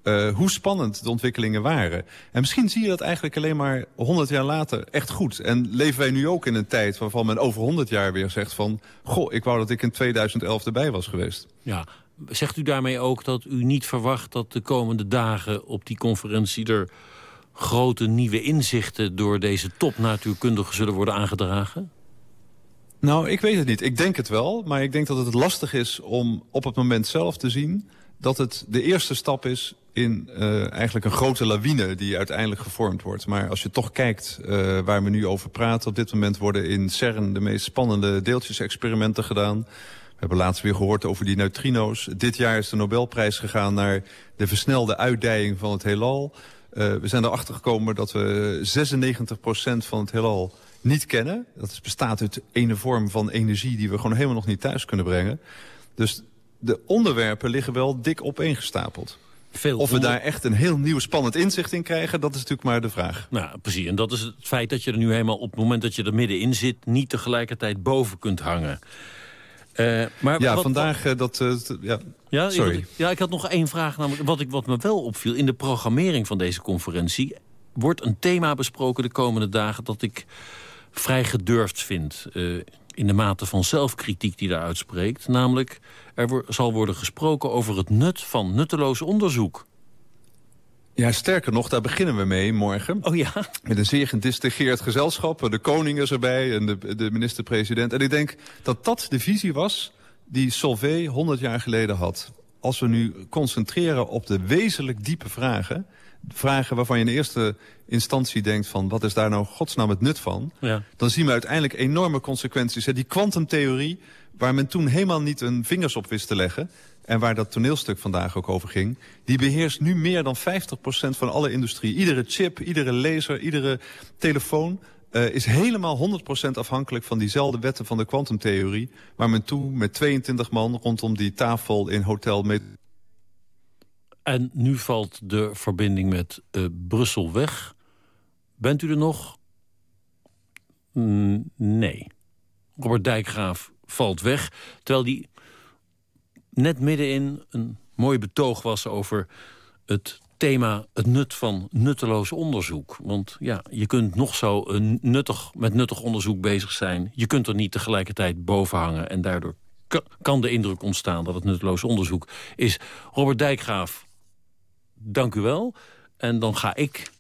Uh, hoe spannend de ontwikkelingen waren. En misschien zie je dat eigenlijk alleen maar 100 jaar later echt goed. En leven wij nu ook in een tijd waarvan men over 100 jaar weer zegt van... goh, ik wou dat ik in 2011 erbij was geweest. Ja, Zegt u daarmee ook dat u niet verwacht dat de komende dagen op die conferentie... er grote nieuwe inzichten door deze topnatuurkundigen zullen worden aangedragen? Nou, ik weet het niet. Ik denk het wel, maar ik denk dat het lastig is om op het moment zelf te zien... dat het de eerste stap is in uh, eigenlijk een grote lawine die uiteindelijk gevormd wordt. Maar als je toch kijkt uh, waar we nu over praten... op dit moment worden in CERN de meest spannende deeltjesexperimenten gedaan hebben laatst weer gehoord over die neutrino's. Dit jaar is de Nobelprijs gegaan naar de versnelde uitdijing van het heelal. Uh, we zijn erachter gekomen dat we 96% van het heelal niet kennen. Dat bestaat uit ene vorm van energie die we gewoon helemaal nog niet thuis kunnen brengen. Dus de onderwerpen liggen wel dik opeengestapeld. Veel of we daar echt een heel nieuw spannend inzicht in krijgen, dat is natuurlijk maar de vraag. Nou, precies. En dat is het feit dat je er nu helemaal op het moment dat je er middenin zit... niet tegelijkertijd boven kunt hangen. Uh, maar ja, wat, vandaag uh, dat... Uh, ja, ja, sorry. Ik, ja, ik had nog één vraag. Namelijk, wat, ik, wat me wel opviel in de programmering van deze conferentie... wordt een thema besproken de komende dagen... dat ik vrij gedurfd vind in de mate van zelfkritiek die daar uitspreekt. Namelijk, er zal worden gesproken over het nut van nutteloos onderzoek. Ja, sterker nog, daar beginnen we mee morgen. Oh ja? Met een zeer gedistingeerd gezelschap. De koning is erbij en de, de minister-president. En ik denk dat dat de visie was die Solvay 100 jaar geleden had. Als we nu concentreren op de wezenlijk diepe vragen... vragen waarvan je in eerste instantie denkt van... wat is daar nou godsnaam het nut van? Ja. Dan zien we uiteindelijk enorme consequenties. Die kwantumtheorie, waar men toen helemaal niet een vingers op wist te leggen en waar dat toneelstuk vandaag ook over ging... die beheerst nu meer dan 50% van alle industrie. Iedere chip, iedere laser, iedere telefoon... Uh, is helemaal 100% afhankelijk van diezelfde wetten van de kwantumtheorie... waar men toen met 22 man rondom die tafel in Hotel... Met... En nu valt de verbinding met uh, Brussel weg. Bent u er nog? Nee. Robert Dijkgraaf valt weg, terwijl die net middenin een mooi betoog was over het thema het nut van nutteloos onderzoek. Want ja, je kunt nog zo een nuttig, met nuttig onderzoek bezig zijn. Je kunt er niet tegelijkertijd boven hangen. En daardoor kan de indruk ontstaan dat het nutteloos onderzoek is. Robert Dijkgraaf, dank u wel. En dan ga ik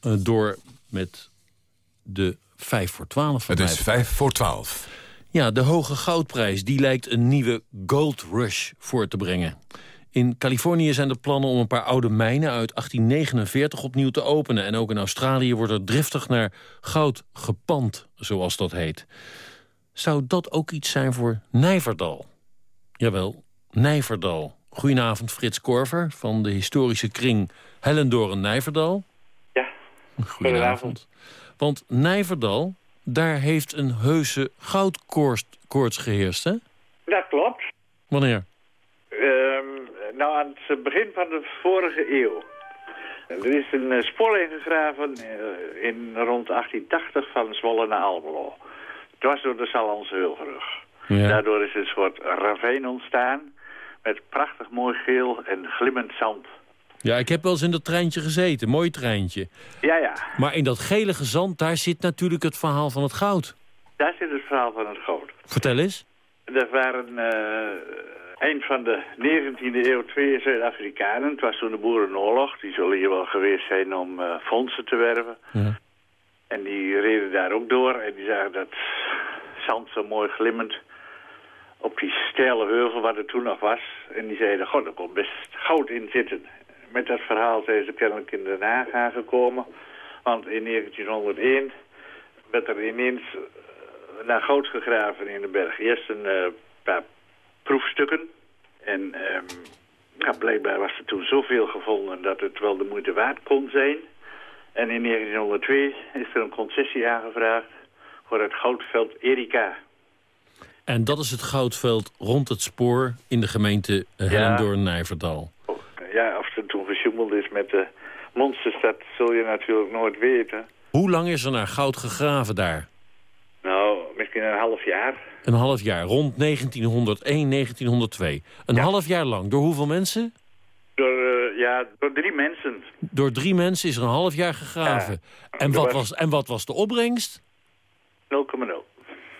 uh, door met de 5 voor 12. Het is 5 voor 12. Ja, de hoge goudprijs die lijkt een nieuwe gold rush voor te brengen. In Californië zijn er plannen om een paar oude mijnen uit 1849 opnieuw te openen. En ook in Australië wordt er driftig naar goud gepand, zoals dat heet. Zou dat ook iets zijn voor Nijverdal? Jawel, Nijverdal. Goedenavond, Frits Korver van de historische kring Hellendoren-Nijverdal. Ja, goedenavond. Want Nijverdal, daar heeft een heuse goudkoorts geheerst, hè? Dat klopt. Wanneer? Um, nou, aan het begin van de vorige eeuw. Er is een uh, spoor ingegraven uh, in rond 1880 van Zwolle naar Almelo. Dwars door de Sallandse Hulgerug. Ja. Daardoor is een soort ravijn ontstaan met prachtig mooi geel en glimmend zand. Ja, ik heb wel eens in dat treintje gezeten. Mooi treintje. Ja, ja. Maar in dat gelige zand, daar zit natuurlijk het verhaal van het goud. Daar zit het verhaal van het goud. Vertel eens. Er waren uh, eind van de 19e eeuw twee Zuid-Afrikanen. Het was toen de Boerenoorlog. Die zullen hier wel geweest zijn om uh, fondsen te werven. Ja. En die reden daar ook door. En die zagen dat zand zo mooi glimmend op die steile heuvel wat er toen nog was. En die zeiden, god, er komt best goud in zitten met dat verhaal zijn ze kennelijk in Den Haag aangekomen. Want in 1901 werd er ineens naar goud gegraven in de berg. Eerst een uh, paar proefstukken. En um, ja, blijkbaar was er toen zoveel gevonden dat het wel de moeite waard kon zijn. En in 1902 is er een concessie aangevraagd voor het goudveld Erika. En dat is het goudveld rond het spoor in de gemeente Hellendoorn-Nijverdal. Ja, of er toen gesjoemeld is met de monsterstad, zul je natuurlijk nooit weten. Hoe lang is er naar goud gegraven daar? Nou, misschien een half jaar. Een half jaar, rond 1901, 1902. Een Ja. half jaar lang. Door hoeveel mensen? Door, eh, ja, door drie mensen. Door drie mensen is er een half jaar gegraven. En, wat was, en wat was de opbrengst? 0,0.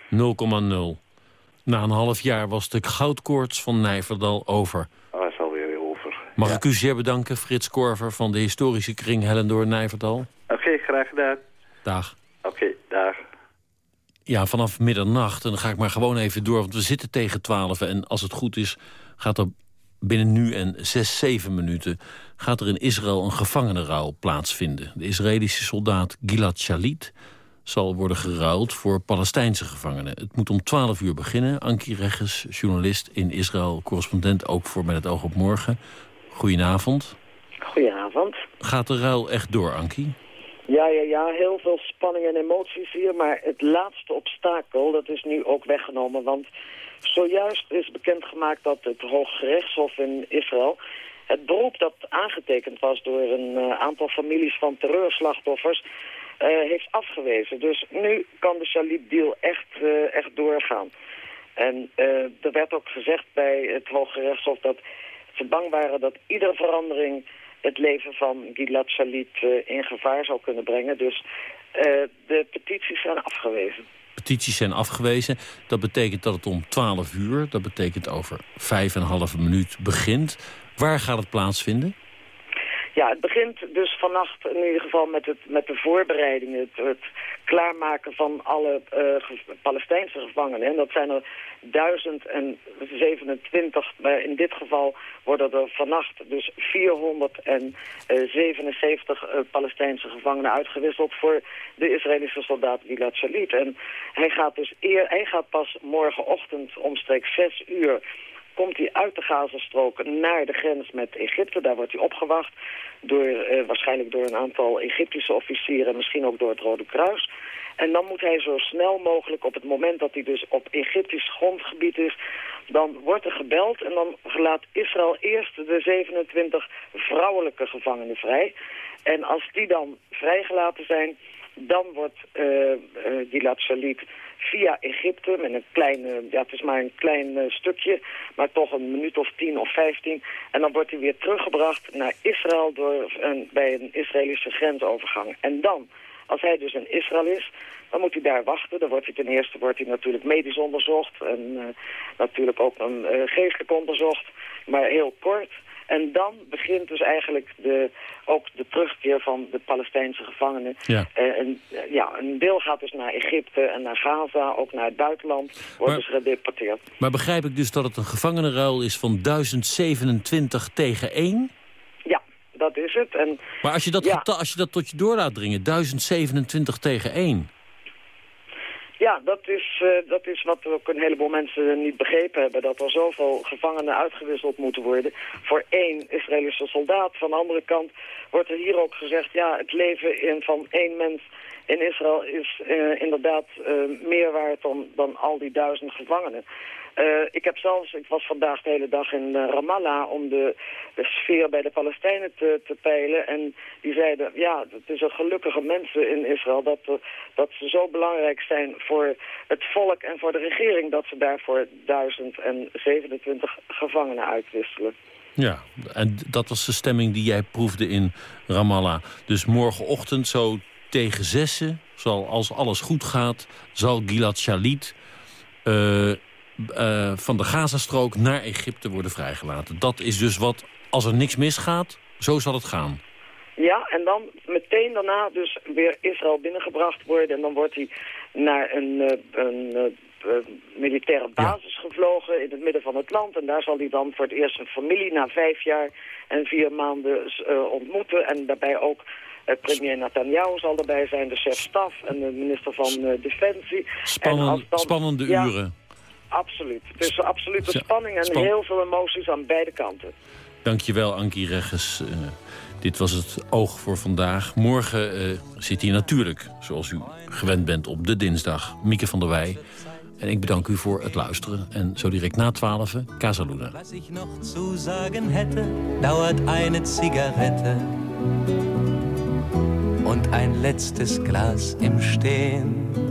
0,0. Na een half jaar was de goudkoorts van Nijverdal over. Dat is alweer over. Mag ik u zeer bedanken, Frits Korver van de historische kring Hellendoorn-Nijverdal. Oké, graag gedaan. Dag. Oké, dag. Ja, vanaf middernacht. En dan ga ik maar gewoon even door, want we zitten tegen 12. En als het goed is, gaat er binnen nu en zes, zeven minuten... gaat er in Israël een gevangenenruil plaatsvinden. De Israëlische soldaat Gilad Shalit zal worden geruild voor Palestijnse gevangenen. Het moet om 12 uur beginnen. Ankie Regges, journalist in Israël, correspondent ook voor Met het oog op morgen. Goedenavond. Goedenavond. Gaat de ruil echt door, Ankie? Ja, ja, ja, heel veel spanning en emoties hier, maar het laatste obstakel, dat is nu ook weggenomen, want zojuist is bekendgemaakt dat het Hooggerechtshof in Israël het beroep dat aangetekend was door een eh, aantal families van terreurslachtoffers heeft afgewezen. Dus nu kan de Shalit-deal echt, eh, echt doorgaan. En er werd ook gezegd bij het Hoge Rechtshof dat ze bang waren dat iedere verandering het leven van Gilad Shalit in gevaar zou kunnen brengen. Dus de petities zijn afgewezen petities zijn afgewezen. Dat betekent dat het om 12 uur, dat betekent over vijf en een halve minuut begint. Waar gaat het plaatsvinden? Ja, het begint dus vannacht in ieder geval met, het, met de voorbereidingen. Het, het klaarmaken van alle uh, Palestijnse gevangenen. En dat zijn er 1027. Maar in dit geval worden er vannacht dus 477 uh, Palestijnse gevangenen uitgewisseld voor de Israëlische soldaat Gilad Shalit. En hij gaat dus eer, hij gaat pas morgenochtend omstreeks 6 uur komt hij uit de Gazastrook naar de grens met Egypte. Daar wordt hij opgewacht, door, uh, waarschijnlijk door een aantal Egyptische officieren... en misschien ook door het Rode Kruis. En dan moet hij zo snel mogelijk, op het moment dat hij dus op Egyptisch grondgebied is... dan wordt er gebeld en dan laat Israël eerst de 27 vrouwelijke gevangenen vrij. En als die dan vrijgelaten zijn, dan wordt uh, uh, Gilad Shalit via Egypte met een kleine, ja het is maar een klein uh, stukje, maar toch een minuut of tien of vijftien. En dan wordt hij weer teruggebracht naar Israël door een, bij een Israëlische grensovergang. En dan, als hij dus in Israël is, dan moet hij daar wachten. Dan wordt hij ten eerste wordt hij natuurlijk medisch onderzocht en uh, natuurlijk ook een uh, geestelijk onderzocht, maar heel kort. En dan begint dus eigenlijk de, ook de terugkeer van de Palestijnse gevangenen. Ja. Uh, en, uh, ja, een deel gaat dus naar Egypte en naar Gaza, ook naar het buitenland, wordt maar, dus gedeporteerd. Maar begrijp ik dus dat het een gevangenenruil is van 1027 tegen 1? Ja, dat is het. En, maar als je dat, ja. als je dat tot je door laat dringen, 1027 tegen 1... Ja, dat is, uh, dat is wat ook een heleboel mensen niet begrepen hebben. Dat er zoveel gevangenen uitgewisseld moeten worden voor één Israëlische soldaat. Van de andere kant wordt er hier ook gezegd... ja, het leven in, van één mens in Israël is uh, inderdaad uh, meer waard dan, dan al die duizend gevangenen. Uh, ik heb zelfs, ik was vandaag de hele dag in uh, Ramallah om de, de, sfeer bij de Palestijnen te, te peilen. En die zeiden, ja, het is een gelukkige mensen in Israël dat, uh, dat ze zo belangrijk zijn voor het volk en voor de regering dat ze daarvoor 1027 gevangenen uitwisselen. Ja, en dat was de stemming die jij proefde in Ramallah. Dus morgenochtend zo tegen zessen, zal, als alles goed gaat, zal Gilad Shalit... uh, van de Gazastrook naar Egypte worden vrijgelaten. Dat is dus wat, als er niks misgaat, zo zal het gaan. Ja, en dan meteen daarna dus weer Israël binnengebracht worden. En dan wordt hij naar een, uh, een uh, militaire basis ja. gevlogen in het midden van het land. En daar zal hij dan voor het eerst zijn familie na vijf jaar en vier maanden ontmoeten. En daarbij ook uh, premier Netanyahu zal erbij zijn, de chef-staf en de minister van uh, Defensie. Spannen, en dan, spannende ja, uren. Absoluut. Het is absolute ja, spanning en span heel veel emoties aan beide kanten. Dankjewel, Ankie Regges. Uh, dit was het Oog voor vandaag. Morgen uh, zit hier natuurlijk, zoals u gewend bent, op de dinsdag. Mieke van der Wij. En ik bedank u voor het luisteren. En zo direct na twaalf, Casaluna. Was ik nog zu sagen hätte, dauert eine Zigarette und ein letztes Glas im Stehen.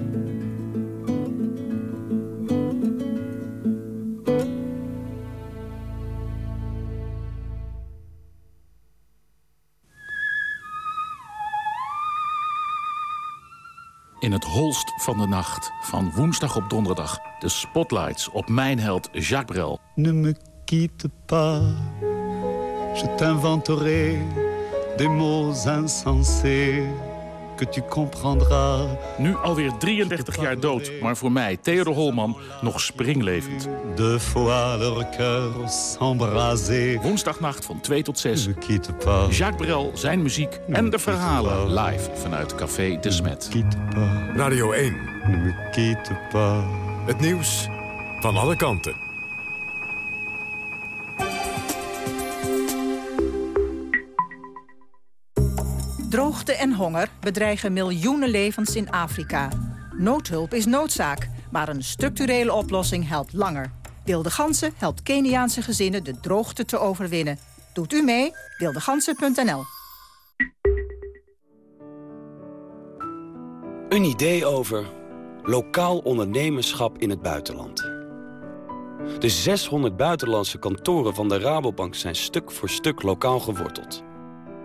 In het holst van de nacht, van woensdag op donderdag... de spotlights op mijn held Jacques Brel. Ne me quitte pas, je t'inventerai des mots insensés que tu comprendras. Nu alweer 33 jaar dood, maar voor mij, Theodor Holman, nog springlevend. De fois leur cœur s'embraser. Woensdagnacht van 2 tot 6. Jacques Brel, zijn muziek en de verhalen live vanuit Café de Smet. Radio 1. Het nieuws van alle kanten. Droogte en honger bedreigen miljoenen levens in Afrika. Noodhulp is noodzaak, maar een structurele oplossing helpt langer. Wilde Gansen helpt Keniaanse gezinnen de droogte te overwinnen. Doet u mee? wildegansen.nl Een idee over lokaal ondernemerschap in het buitenland. De 600 buitenlandse kantoren van de Rabobank zijn stuk voor stuk lokaal geworteld.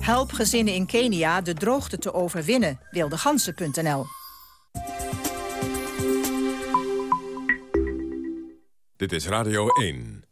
Help gezinnen in Kenia de droogte te overwinnen. Wildegansen.nl Dit is Radio 1.